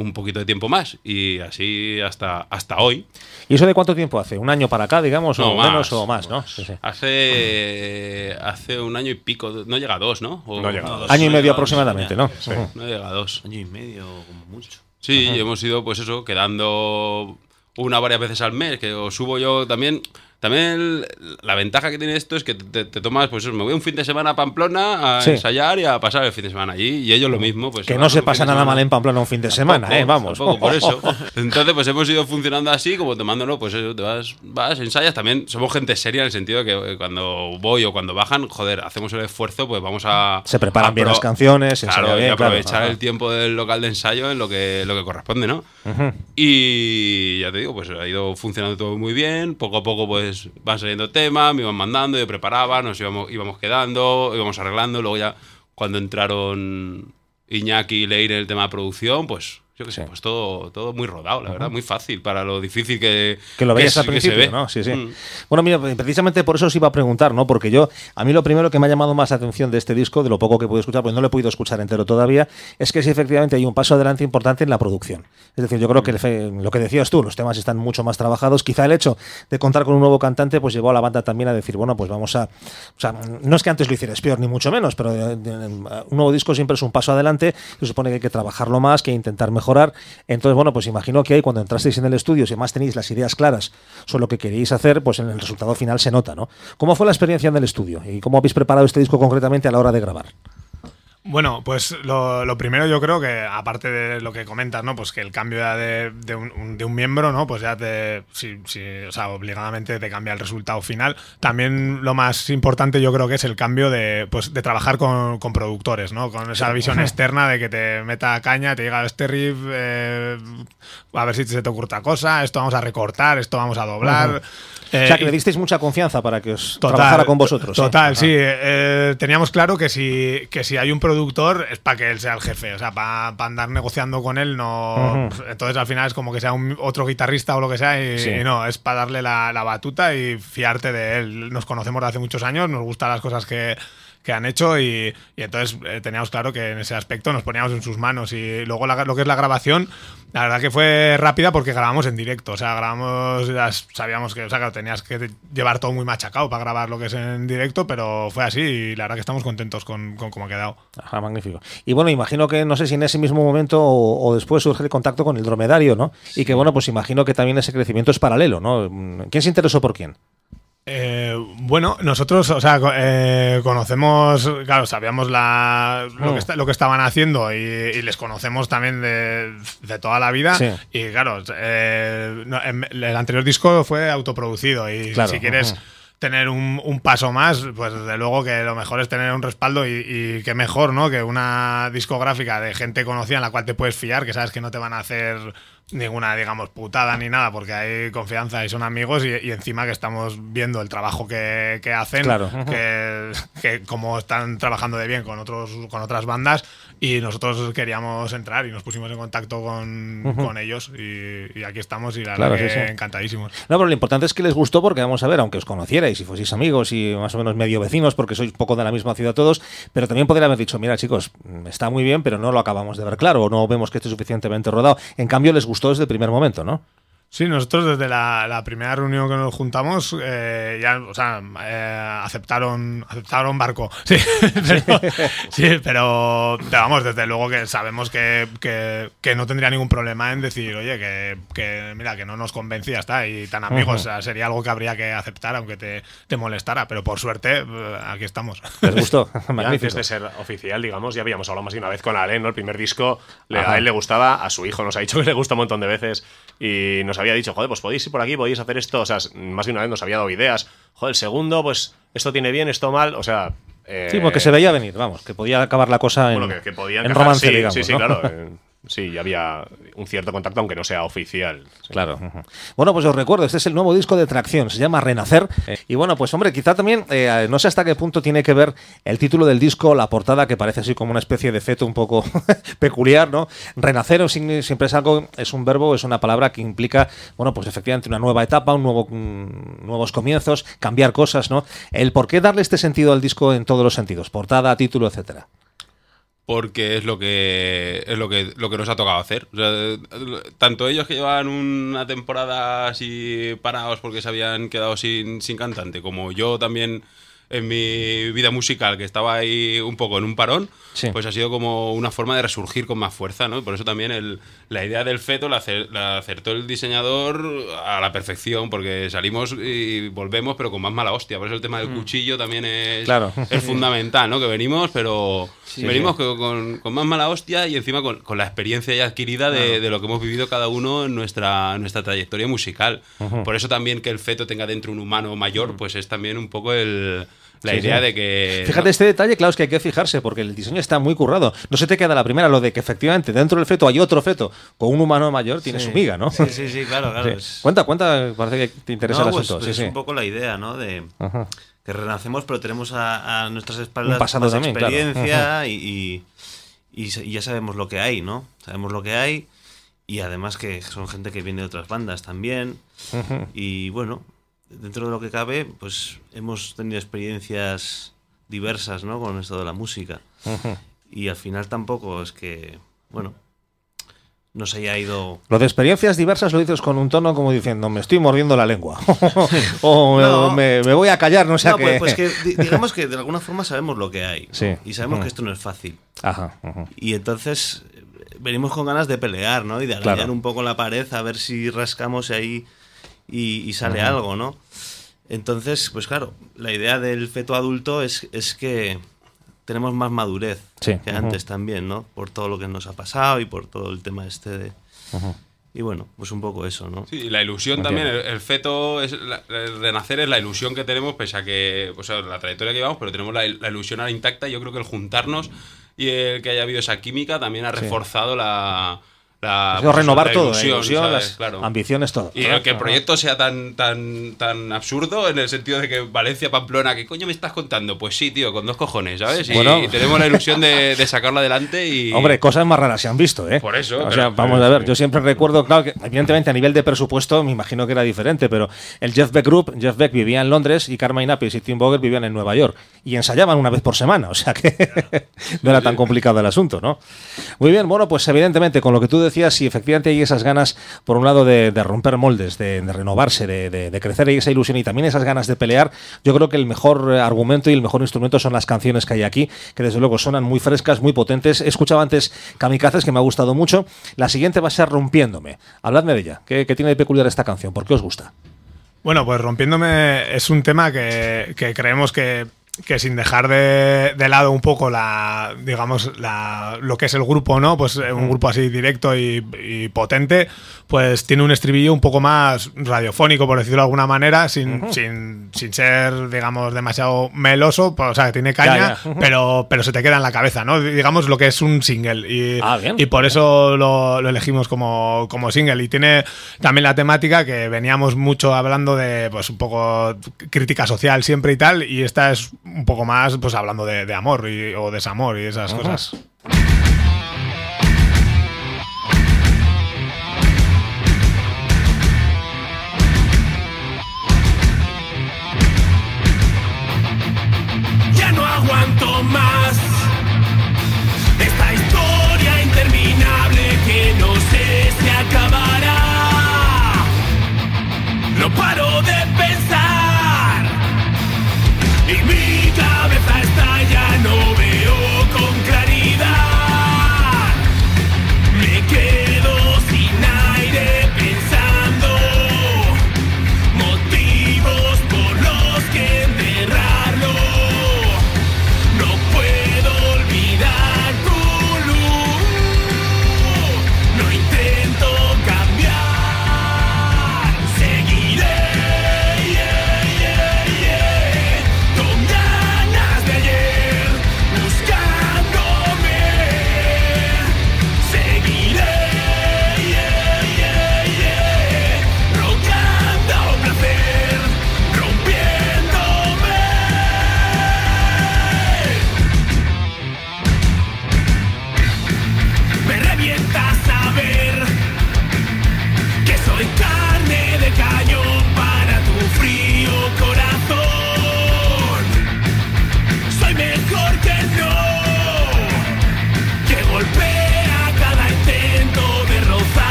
un poquito de tiempo más. Y así hasta, hasta hoy. ¿Y eso de cuánto tiempo hace? ¿Un año para acá, digamos, No, o más, menos o más, no? Sí, sí. Hace, hace un año y pico, no llega a dos, ¿no? O- No llega a dos. Año y medio aproximadamente, ¿no? Sí. No llega a dos. Año y medio, como mucho. Sí, y hemos ido, pues eso, quedando una varias veces al mes, que os subo yo también. También la ventaja que tiene esto es que te, te tomas, pues me voy un fin de semana a Pamplona a Sí. ensayar y a pasar el fin de semana allí. Y ellos lo mismo, pues. que no se pasa nada mal en Pamplona un fin de semana, Tampoco, ¿eh? Vamos. tampoco, por eso. Entonces, pues hemos ido funcionando así, como tomándolo, pues eso, te vas, vas, ensayas. También somos gente seria en el sentido de que eh, cuando voy o cuando bajan, joder, hacemos el esfuerzo, pues vamos a. Se preparan a bien las canciones, Claro, y bien, claro, aprovechar ajá. el tiempo del local de ensayo en lo que, lo que corresponde, ¿no? Ujú. Y ya te digo, pues ha ido funcionando todo muy bien. Poco a poco, pues van saliendo temas, me iban mandando, yo preparaba, nos íbamos, íbamos quedando, íbamos arreglando. Luego ya, cuando entraron Iñaki y Leire en el tema de producción, pues yo qué sé, pues todo, todo muy rodado, la verdad, muy fácil para lo difícil que, Que lo veías al que se principio, ve. ¿no? Sí, sí. Mm. Bueno, mira, precisamente por eso os iba a preguntar, ¿no? Porque yo, a mí lo primero que me ha llamado más la atención de este disco, de lo poco que he podido escuchar, porque no lo he podido escuchar entero todavía, es que sí, efectivamente hay un paso adelante importante en la producción. Es decir, yo creo que el fe- lo que decías tú, los temas están mucho más trabajados. Quizá el hecho de contar con un nuevo cantante, pues llevó a la banda también a decir, bueno, pues vamos a. O sea, no es que antes lo hicieras peor, ni mucho menos, pero eh, un nuevo disco siempre es un paso adelante. Se supone que hay que trabajarlo más, que intentar mejorar. Entonces, bueno, pues imagino que ahí cuando entrasteis en el estudio, si más tenéis las ideas claras sobre lo que queréis hacer, pues en el resultado final se nota, ¿no? ¿Cómo fue la experiencia en el estudio? ¿Y cómo habéis preparado este disco concretamente a la hora de grabar? Bueno, pues lo, lo primero yo creo que, aparte de lo que comentas, ¿no? Pues que el cambio ya de, de un, de un miembro, ¿no? Pues ya te. Sí, sí, o sea, obligadamente te cambia el resultado final. También lo más importante yo creo que es el cambio de, pues, de trabajar con, con productores, ¿no? Con esa visión externa de que te meta caña, te diga este riff, eh, a ver si se te ocurre otra cosa, esto vamos a recortar, esto vamos a doblar. Eh, o sea, que y- le disteis mucha confianza para que os Total, trabajara con vosotros. ¿eh? Total, Ajá. sí. Eh, teníamos claro que si, que si hay un productor es para que él sea el jefe. O sea, para andar negociando con él, no. Entonces al final es como que sea un, otro guitarrista o lo que sea. Y, Sí. y no, es para darle la, la batuta y fiarte de él. Nos conocemos de hace muchos años, nos gustan las cosas que que han hecho y, y entonces eh, teníamos claro que en ese aspecto nos poníamos en sus manos y luego la- lo que es la grabación la verdad que fue rápida porque grabamos en directo o sea grabamos sabíamos que o sea claro, tenías que llevar todo muy machacado para grabar lo que es en directo pero fue así y la verdad que estamos contentos con, con cómo ha quedado Ajá, magnífico. Y bueno, imagino que no sé si en ese mismo momento o, o después surge el contacto con el dromedario, ¿no? Y que bueno, pues imagino que también ese crecimiento es paralelo, ¿no? ¿Quién se interesó por quién? Eh, bueno, nosotros, o sea, eh, conocemos, claro, sabíamos la, lo, Mm. que lo que estaban haciendo y, y les conocemos también de, de toda la vida. Sí. Y claro, eh, em- el anterior disco fue autoproducido y Claro, si quieres. Tener un, un paso más, pues desde luego que lo mejor es tener un respaldo y, y que mejor, ¿no? Que una discográfica de gente conocida en la cual te puedes fiar, que sabes que no te van a hacer ninguna, digamos, putada ni nada, porque hay confianza y son amigos y, y encima que estamos viendo el trabajo que, que hacen, Claro, que, que como están trabajando de bien con otros con otras bandas y nosotros queríamos entrar y nos pusimos en contacto con, con ellos y, y aquí estamos y la Claro, verdad que sí. encantadísimos. No, pero lo importante es que les gustó porque vamos a ver, aunque os conocierais y fueseis amigos y más o menos medio vecinos porque sois poco de la misma ciudad todos, pero también podrían haber dicho, mira chicos, mm, está muy bien, pero no lo acabamos de ver claro o no vemos que esté suficientemente rodado. En cambio, les gustó desde el primer momento, ¿no? Sí, nosotros desde la, la primera reunión que nos juntamos, eh, ya, o sea, eh, aceptaron, aceptaron barco. Sí, pero, sí, pero, pero vamos, desde luego que sabemos que, que- que no tendría ningún problema en decir, oye, que, que, mira, que no nos convencía, está, y tan amigos, Ujú. o sea, sería algo que habría que aceptar, aunque te, te molestara, pero por suerte, eh, aquí estamos. Les gustó, antes de ser oficial, digamos, ya habíamos hablado más de una vez con Ale, ¿no? El primer disco, le- a él le gustaba, a su hijo nos ha dicho que le gusta un montón de veces y nos había dicho, joder, pues podéis ir por aquí, podéis hacer esto, o sea, más de una vez nos había dado ideas. Joder, el segundo, pues esto tiene bien, esto mal, o sea... eh, Sí, porque se veía venir, vamos, que podía acabar la cosa en, bueno, que, que podía en romance, sí, digamos. Sí, sí, ¿no? claro. eh, sí, ya había un cierto contacto, aunque no sea oficial. sí. Claro. Bueno, pues os recuerdo, este es el nuevo disco de Tracción, se llama Renacer. Y bueno, pues hombre, quizá también, eh, no sé hasta qué punto tiene que ver el título del disco, la portada, que parece así como una especie de feto un poco peculiar, ¿no? Renacer siempre es algo, es un verbo, es una palabra que implica, bueno, pues efectivamente una nueva etapa, un nuevo, mm, nuevos comienzos, cambiar cosas, ¿no? El por qué darle este sentido al disco en todos los sentidos, portada, título, etcétera. Porque es lo que es lo que lo que nos ha tocado hacer. O sea, tanto ellos que llevaban una temporada así parados porque se habían quedado sin, sin cantante, como yo también en mi vida musical, que estaba ahí un poco en un parón, pues ha sido como una forma de resurgir con más fuerza, ¿no? Por eso también el, la idea del feto la, acer- la acertó el diseñador a la perfección, porque salimos y volvemos, pero con más mala hostia. Por eso el tema del cuchillo también es, Claro. es fundamental, ¿no? Que venimos, pero Sí, venimos sí. Con, con- más mala hostia y encima con, con la experiencia ya adquirida de, Claro. de lo que hemos vivido cada uno en nuestra, nuestra trayectoria musical. Por eso también que el feto tenga dentro un humano mayor, pues es también un poco el, la Sí, idea sí. de que... Fíjate este detalle, claro, es que hay que fijarse porque el diseño está muy currado. No se te queda la primera, lo de que efectivamente dentro del feto hay otro feto con un humano mayor, tiene Sí. su miga, ¿no? Sí, sí, sí, claro, claro, Sí. es- Cuenta, cuenta, parece que te interesa No, el pues, asunto. pues sí, es sí. un poco la idea, ¿no? De Ajá. que renacemos, pero tenemos a, a nuestras espaldas Un pasado más también, experiencia y, ya sabemos lo que hay, ¿no? Sabemos lo que hay y además que son gente que viene de otras bandas también. Y bueno, dentro de lo que cabe, pues hemos tenido experiencias diversas, ¿no? Con esto de la música. Y al final tampoco es que, bueno, nos haya ido Lo de experiencias diversas lo dices con un tono como diciendo, me estoy mordiendo la lengua. o me- No. me, me voy a callar, no sé No, qué. pues, pues que di- digamos que de alguna forma sabemos lo que hay. ¿no? Sí. Y sabemos Ujú. que esto no es fácil. Ajá, ajá. Y entonces eh, venimos con ganas de pelear, ¿no? Y de arañar Claro. un poco la pared a ver si rascamos ahí y, y sale algo, ¿no? Entonces, pues claro, la idea del feto adulto es, es que tenemos más madurez Sí. que antes también, ¿no? Por todo lo que nos ha pasado y por todo el tema este de... Ujú. Y bueno, pues un poco eso, ¿no? Sí, y la ilusión también, el, el feto, es la- el renacer es la ilusión que tenemos, pese a que, o sea, la trayectoria que llevamos, pero tenemos la, la ilusión ahora intacta. y Yo creo que el juntarnos y el que haya habido esa química también ha Sí. reforzado la. La pues, renovar la todo, la ilusión, ilusión, ¿sabes? las Claro. ambiciones, todo. Y el que el proyecto sea tan, tan, tan absurdo en el sentido de que Valencia, Pamplona, ¿qué coño me estás contando? Pues sí, tío, con dos cojones, ¿sabes? Y, Bueno. y tenemos la ilusión de, de sacarlo adelante y. Hombre, cosas más raras se han visto, ¿eh? Por eso, O pero- sea, vamos a ver, yo siempre recuerdo, claro, que evidentemente a nivel de presupuesto me imagino que era diferente, pero el Jeff Beck Group, Jeff Beck vivía en Londres y Carmine Appice y Tim Boger vivían en Nueva York y ensayaban una vez por semana, o sea que no era tan complicado el asunto, ¿no? Muy bien, bueno, pues evidentemente con lo que tú decías, si efectivamente hay esas ganas, por un lado, de, romper moldes, de, renovarse, de, crecer y esa ilusión y también esas ganas de pelear, yo creo que el mejor eh, argumento y el mejor instrumento son las canciones que hay aquí, que desde luego suenan muy frescas, muy potentes. He escuchado antes Kamikazes, que me ha gustado mucho. La siguiente va a ser Rompiéndome. Habladme de ella. ¿Qué, tiene de peculiar esta canción? ¿Por qué os gusta? Bueno, pues Rompiéndome es un tema que creemos que, que sin dejar de, de lado un poco la, digamos, la, lo que es el grupo, ¿no? Pues eh, un grupo así directo y, y potente, pues tiene un estribillo un poco más radiofónico, por decirlo de alguna manera, sin, sin, sin ser, digamos, demasiado meloso, pues, o sea, que tiene caña, Ya, ya. Ujú. pero, pero se te queda en la cabeza, ¿no? Digamos lo que es un single. Y, Ah, bien. y por eso lo, lo elegimos como, como single. Y tiene también la temática que veníamos mucho hablando de, pues, un poco crítica social siempre y tal. Y esta es un poco más, pues, hablando de, de amor y- o desamor y esas cosas. Ya no aguanto más esta historia interminable que no sé si acabará. No paro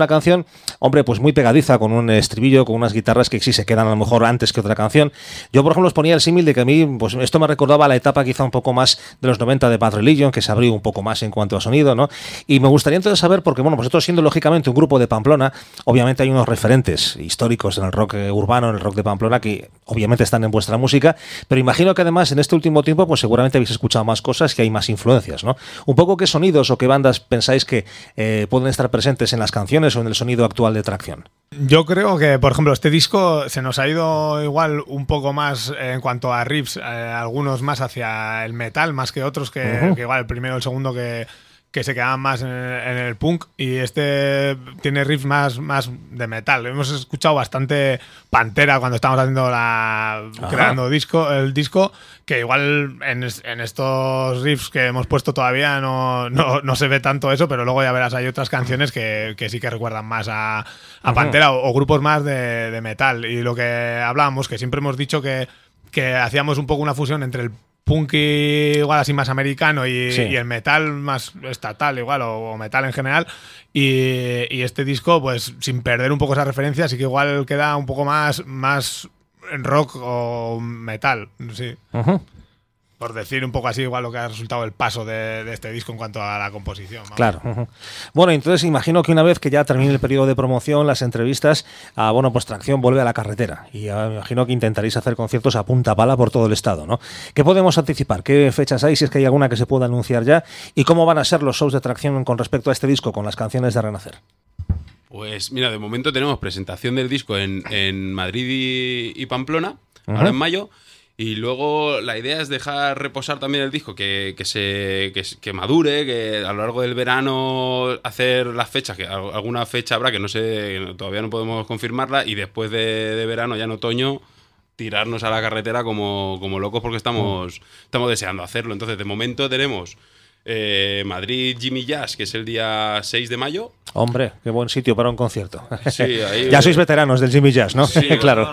una canción, hombre, pues muy pegadiza, con un estribillo, con unas guitarras que sí se quedan a lo mejor antes que otra canción. Yo, por ejemplo, os ponía el símil de que a mí, pues esto me recordaba la etapa quizá un poco más de los 90 de Bad Religion, que se abrió un poco más en cuanto a sonido, ¿no? Y me gustaría entonces saber, porque bueno, vosotros siendo lógicamente un grupo de Pamplona, obviamente hay unos referentes históricos en el rock eh, urbano, en el rock de Pamplona, que obviamente están en vuestra música, pero imagino que además en este último tiempo, pues seguramente habéis escuchado más cosas que hay más influencias, ¿no? Un poco qué sonidos o qué bandas pensáis que eh, pueden estar presentes en las canciones o en el sonido actual de Tracción. Yo creo que, por ejemplo, este disco se nos ha ido igual un poco más eh, en cuanto a riffs, eh, algunos más hacia el metal, más que otros, que, que igual el primero o el segundo que, que se quedaban más en el, en el punk, y este tiene riffs más, más de metal. Hemos escuchado bastante Pantera cuando estábamos haciendo la. creando disco, el disco, que igual en, es- en estos riffs que hemos puesto todavía no, no, no se ve tanto eso, pero luego ya verás, hay otras canciones que, que sí que recuerdan más a, a. Pantera o, o grupos más de, de metal. Y lo que hablábamos, que siempre hemos dicho que, que hacíamos un poco una fusión entre el punk y- igual así más americano y, Sí. y el metal más estatal igual o, o metal en general y, y este disco pues sin perder un poco esa referencia así que igual queda un poco más más rock o metal sí Ujú. Por decir un poco así igual lo que ha resultado el paso de, de este disco en cuanto a la composición. Claro. Bueno, entonces imagino que una vez que ya termine el periodo de promoción, las entrevistas, ah, bueno, pues Tracción vuelve a la carretera. Y ah, me imagino que intentaréis hacer conciertos a punta pala por todo el estado, ¿no? ¿Qué podemos anticipar? ¿Qué fechas hay? Si es que hay alguna que se pueda anunciar ya. ¿Y cómo van a ser los shows de Tracción con respecto a este disco, con las canciones de Renacer? Pues mira, de momento tenemos presentación del disco en, en Madrid y, y Pamplona, ahora en mayo. Y luego la idea es dejar reposar también el disco, que, que se, que, que madure, que a lo largo del verano hacer las fechas, que al- alguna fecha habrá que no sé, todavía no podemos confirmarla, y después de, de verano, ya en otoño, tirarnos a la carretera como, como locos porque estamos, estamos deseando hacerlo. Entonces, de momento tenemos eh, Madrid Jimmy Jazz, que es el día 6 de mayo. Hombre, qué buen sitio para un concierto. Sí, ahí- ya sois veteranos del Jimmy Jazz, ¿no? Sí, claro.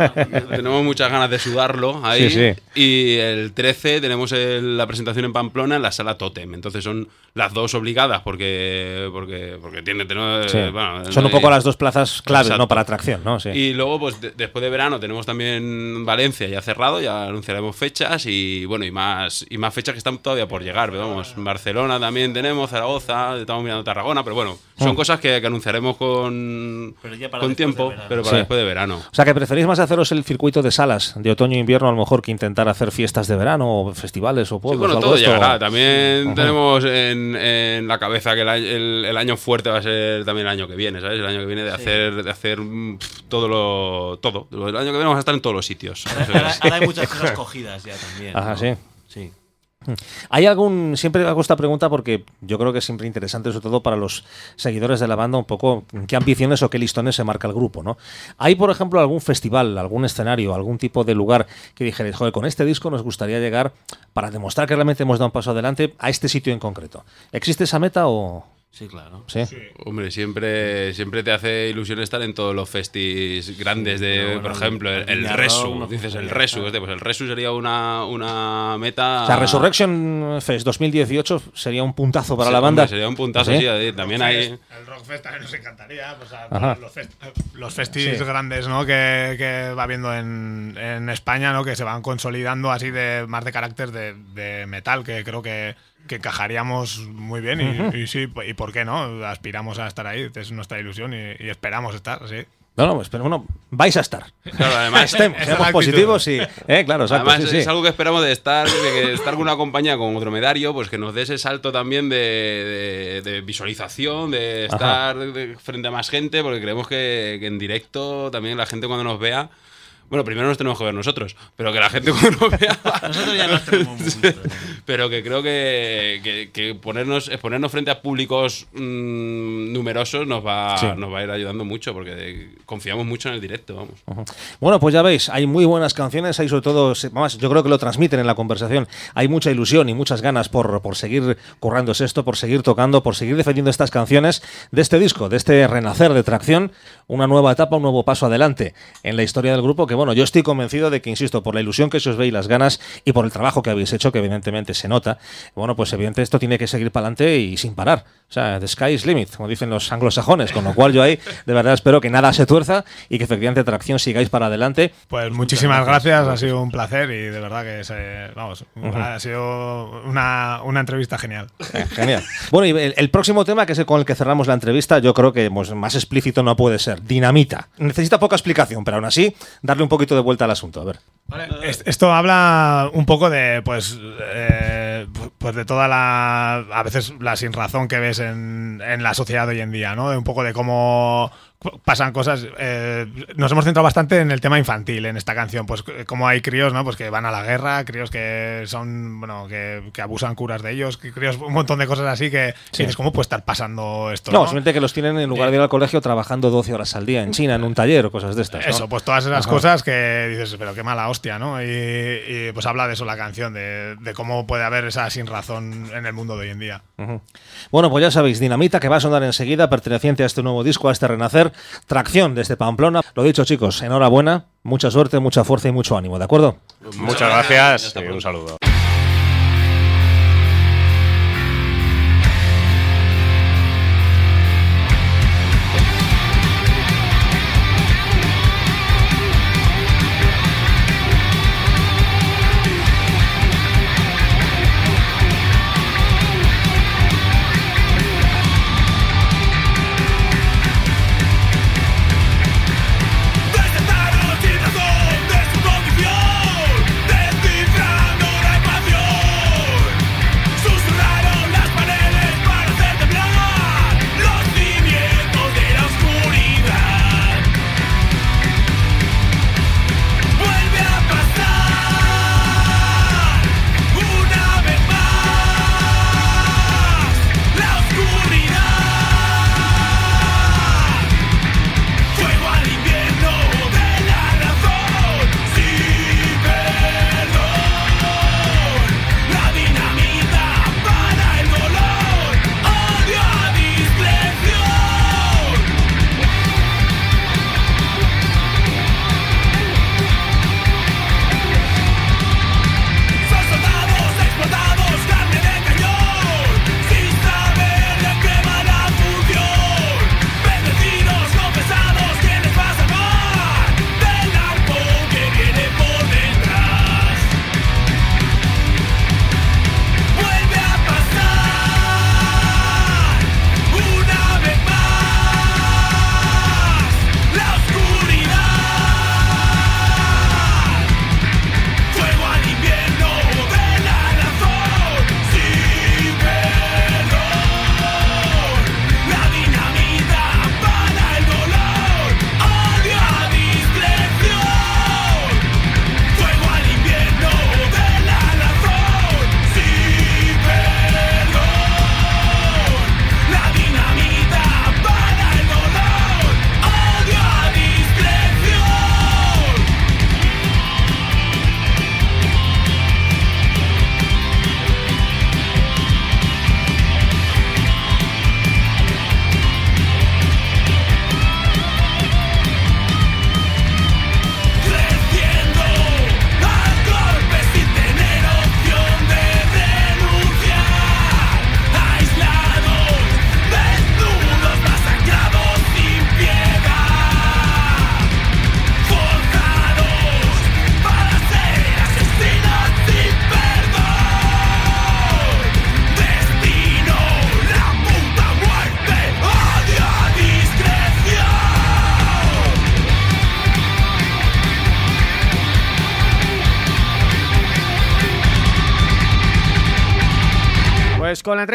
tenemos muchas ganas de sudarlo ahí. Sí, sí. Y el 13 tenemos el- la presentación en Pamplona en la sala Totem. Entonces son las dos obligadas porque porque porque tiene tenemos, Sí. eh, bueno, Son un poco hay- las dos plazas claves, Exacto. ¿no? Para Tracción, ¿no? Sí. Y luego, pues de- después de verano tenemos también Valencia ya cerrado, ya anunciaremos fechas y bueno, y más y más fechas que están todavía por llegar. Pero vamos, Barcelona también tenemos, Zaragoza, estamos mirando Tarragona, pero bueno, son Mm. cosas que, que anunciaremos con, con tiempo, de verano. pero para Sí. después de verano. O sea, que preferís más haceros el circuito de salas de otoño e invierno a lo mejor que intentar hacer fiestas de verano o festivales o Sí, pueblos. bueno, o algo todo llegará. También tenemos en, en la cabeza que el, año- el- el año fuerte va a ser también el año que viene, ¿sabes? El año que viene de hacer, de hacer todo lo. todo. El año que viene vamos a estar en todos los sitios. Ahora, ahora hay muchas cosas cogidas ya también. Ajá, ¿no? sí. Sí. ¿Hay algún, siempre hago esta pregunta porque yo creo que es siempre interesante, sobre todo para los seguidores de la banda, un poco qué ambiciones o qué listones se marca el grupo, ¿no? ¿Hay, por ejemplo, algún festival, algún escenario, algún tipo de lugar que dijerais, joder, con este disco nos gustaría llegar para demostrar que realmente hemos dado un paso adelante a este sitio en concreto? ¿Existe esa meta o...? Sí, claro. Sí. Hombre, siempre, siempre te hace ilusión estar en todos los festis grandes de, bueno, por ejemplo, el, Resu. Rock no dices el. Resu. este, pues el Resu sería una, una meta. O sea, Resurrection Fest 2018 sería un puntazo para Sí, la banda. hombre, sería un puntazo, ¿Sí? también hay. El Rockfest también nos encantaría. pues, a- los, fest- los festis Sí. grandes ¿no? que, que va viendo en, en España, ¿no? que se van consolidando así de más de carácter de, de metal, que creo que, que encajaríamos muy bien. y, sí, y por qué no, aspiramos a estar ahí, es nuestra ilusión y, y esperamos estar, sí. No, no, pues, pero bueno, vais a estar. Claro, además. Estemos, seamos positivos y. Eh, claro, exacto. Además, sí, sí. es algo que esperamos de estar, de que estar con una compañía como Dromedario, pues que nos dé ese salto también de, de- de visualización, de estar de- frente a más gente, porque creemos que, que en directo también la gente cuando nos vea. Bueno, primero nos tenemos que ver nosotros, pero que la gente vea. Nosotros ya nos tenemos muy Pero que creo que, que- que ponernos, exponernos frente a públicos mm, numerosos nos va, Sí. nos va a ir ayudando mucho, porque confiamos mucho en el directo, vamos. Bueno, pues ya veis, hay muy buenas canciones, hay sobre todo, vamos, yo creo que lo transmiten en la conversación, hay mucha ilusión y muchas ganas por, por seguir currándose esto, por seguir tocando, por seguir defendiendo estas canciones de este disco, de este renacer de tracción, una nueva etapa, un nuevo paso adelante en la historia del grupo que, bueno, yo estoy convencido de que, insisto, por la ilusión que se os ve y las ganas y por el trabajo que habéis hecho, que evidentemente se nota, bueno, pues evidentemente esto tiene que seguir para adelante y sin parar. O sea, the sky is limit, como dicen los anglosajones, con lo cual yo ahí de verdad espero que nada se tuerza y que efectivamente tracción sigáis para adelante. Pues muchísimas gracias, ha sido un placer y de verdad que se, vamos, ha sido una, una entrevista genial. Eh, Genial. Bueno, y el, el próximo tema, que es el con el que cerramos la entrevista, yo creo que pues, más explícito no puede ser. Dinamita. Necesita poca explicación, pero aún así, darle un poquito de vuelta al asunto. A ver. Es- Esto habla un poco de, pues, eh, pues de toda la, a veces la sin razón que ves en, en la sociedad hoy en día, ¿no? De un poco de cómo pasan cosas. eh, nos hemos centrado bastante en el tema infantil en esta canción, pues c- como hay críos, ¿no? Pues que van a la guerra, críos que son, bueno, que, que abusan curas de ellos, que críos un montón de cosas así que, Sí. dices, ¿cómo puede estar pasando esto? No, no? simplemente que los tienen en lugar de ir al colegio trabajando 12 horas al día en China, en un taller o cosas de estas. ¿no? Eso, pues todas esas Ajá. cosas que dices, pero qué mala hostia, ¿no? Y, y, pues habla de eso la canción, de, de cómo puede haber esa sin razón en el mundo de hoy en día. Bueno, pues ya sabéis, Dinamita, que va a sonar enseguida, perteneciente a este nuevo disco, a este renacer, tracción desde Pamplona. Lo dicho, chicos, enhorabuena, mucha suerte, mucha fuerza y mucho ánimo, ¿de acuerdo? Muchas gracias y un saludo.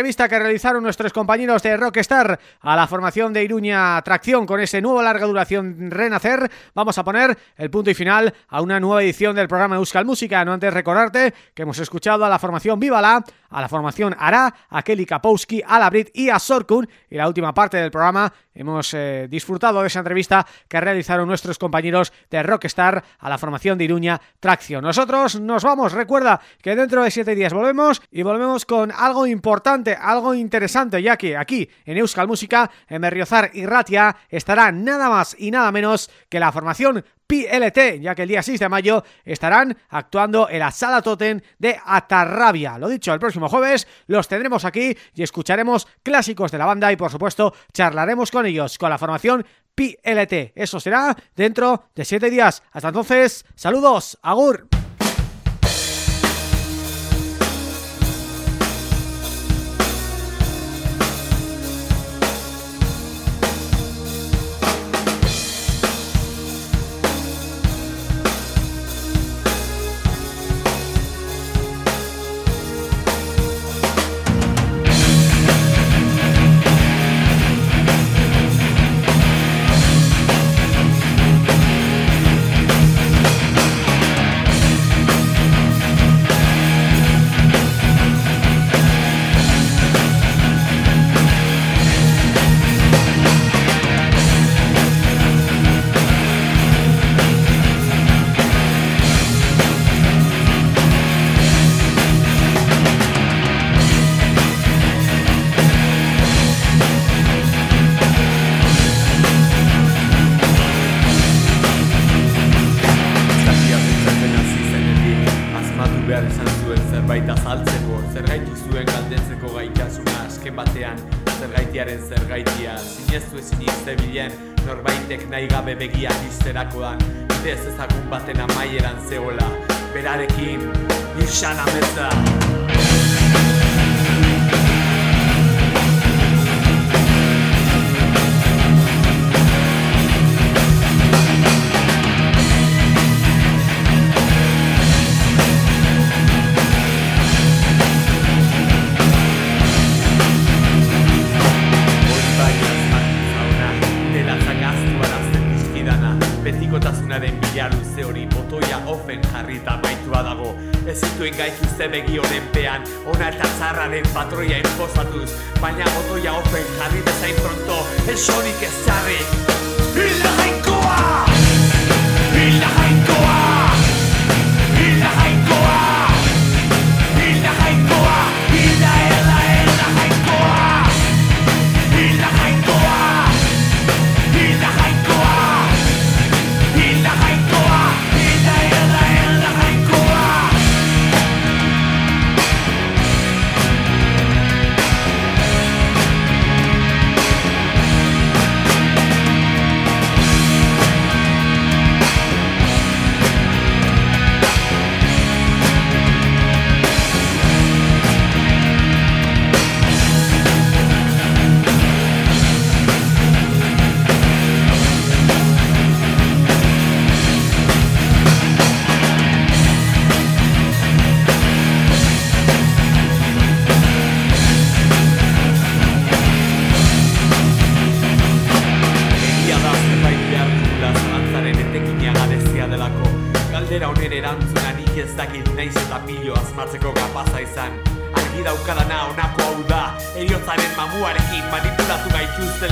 Entrevista que realizaron nuestros compañeros de Rockstar a la formación de Iruña Tracción con ese nuevo larga duración Renacer, vamos a poner el punto y final a una nueva edición del programa Euskal Música. No antes recordarte que hemos escuchado a la formación Vívala, a la formación Ara, a Kelly Kapowski, a la Brit y a Sorkun. Y la última parte del programa hemos eh, disfrutado de esa entrevista que realizaron nuestros compañeros de Rockstar a la formación de Iruña Tracción. Nosotros nos vamos, recuerda que dentro de siete días volvemos y volvemos con algo importante, algo interesante, ya que aquí en Euskal Música, en Berriozar y Ratia, estará nada más y nada menos que la formación PLT, ya que el día 6 de mayo estarán actuando en la Sala Totem de Atarrabia. Lo dicho, el próximo jueves los tendremos aquí y escucharemos clásicos de la banda y por supuesto charlaremos con ellos, con la formación PLT. Eso será dentro de 7 días. Hasta entonces, saludos, agur. Tuesday.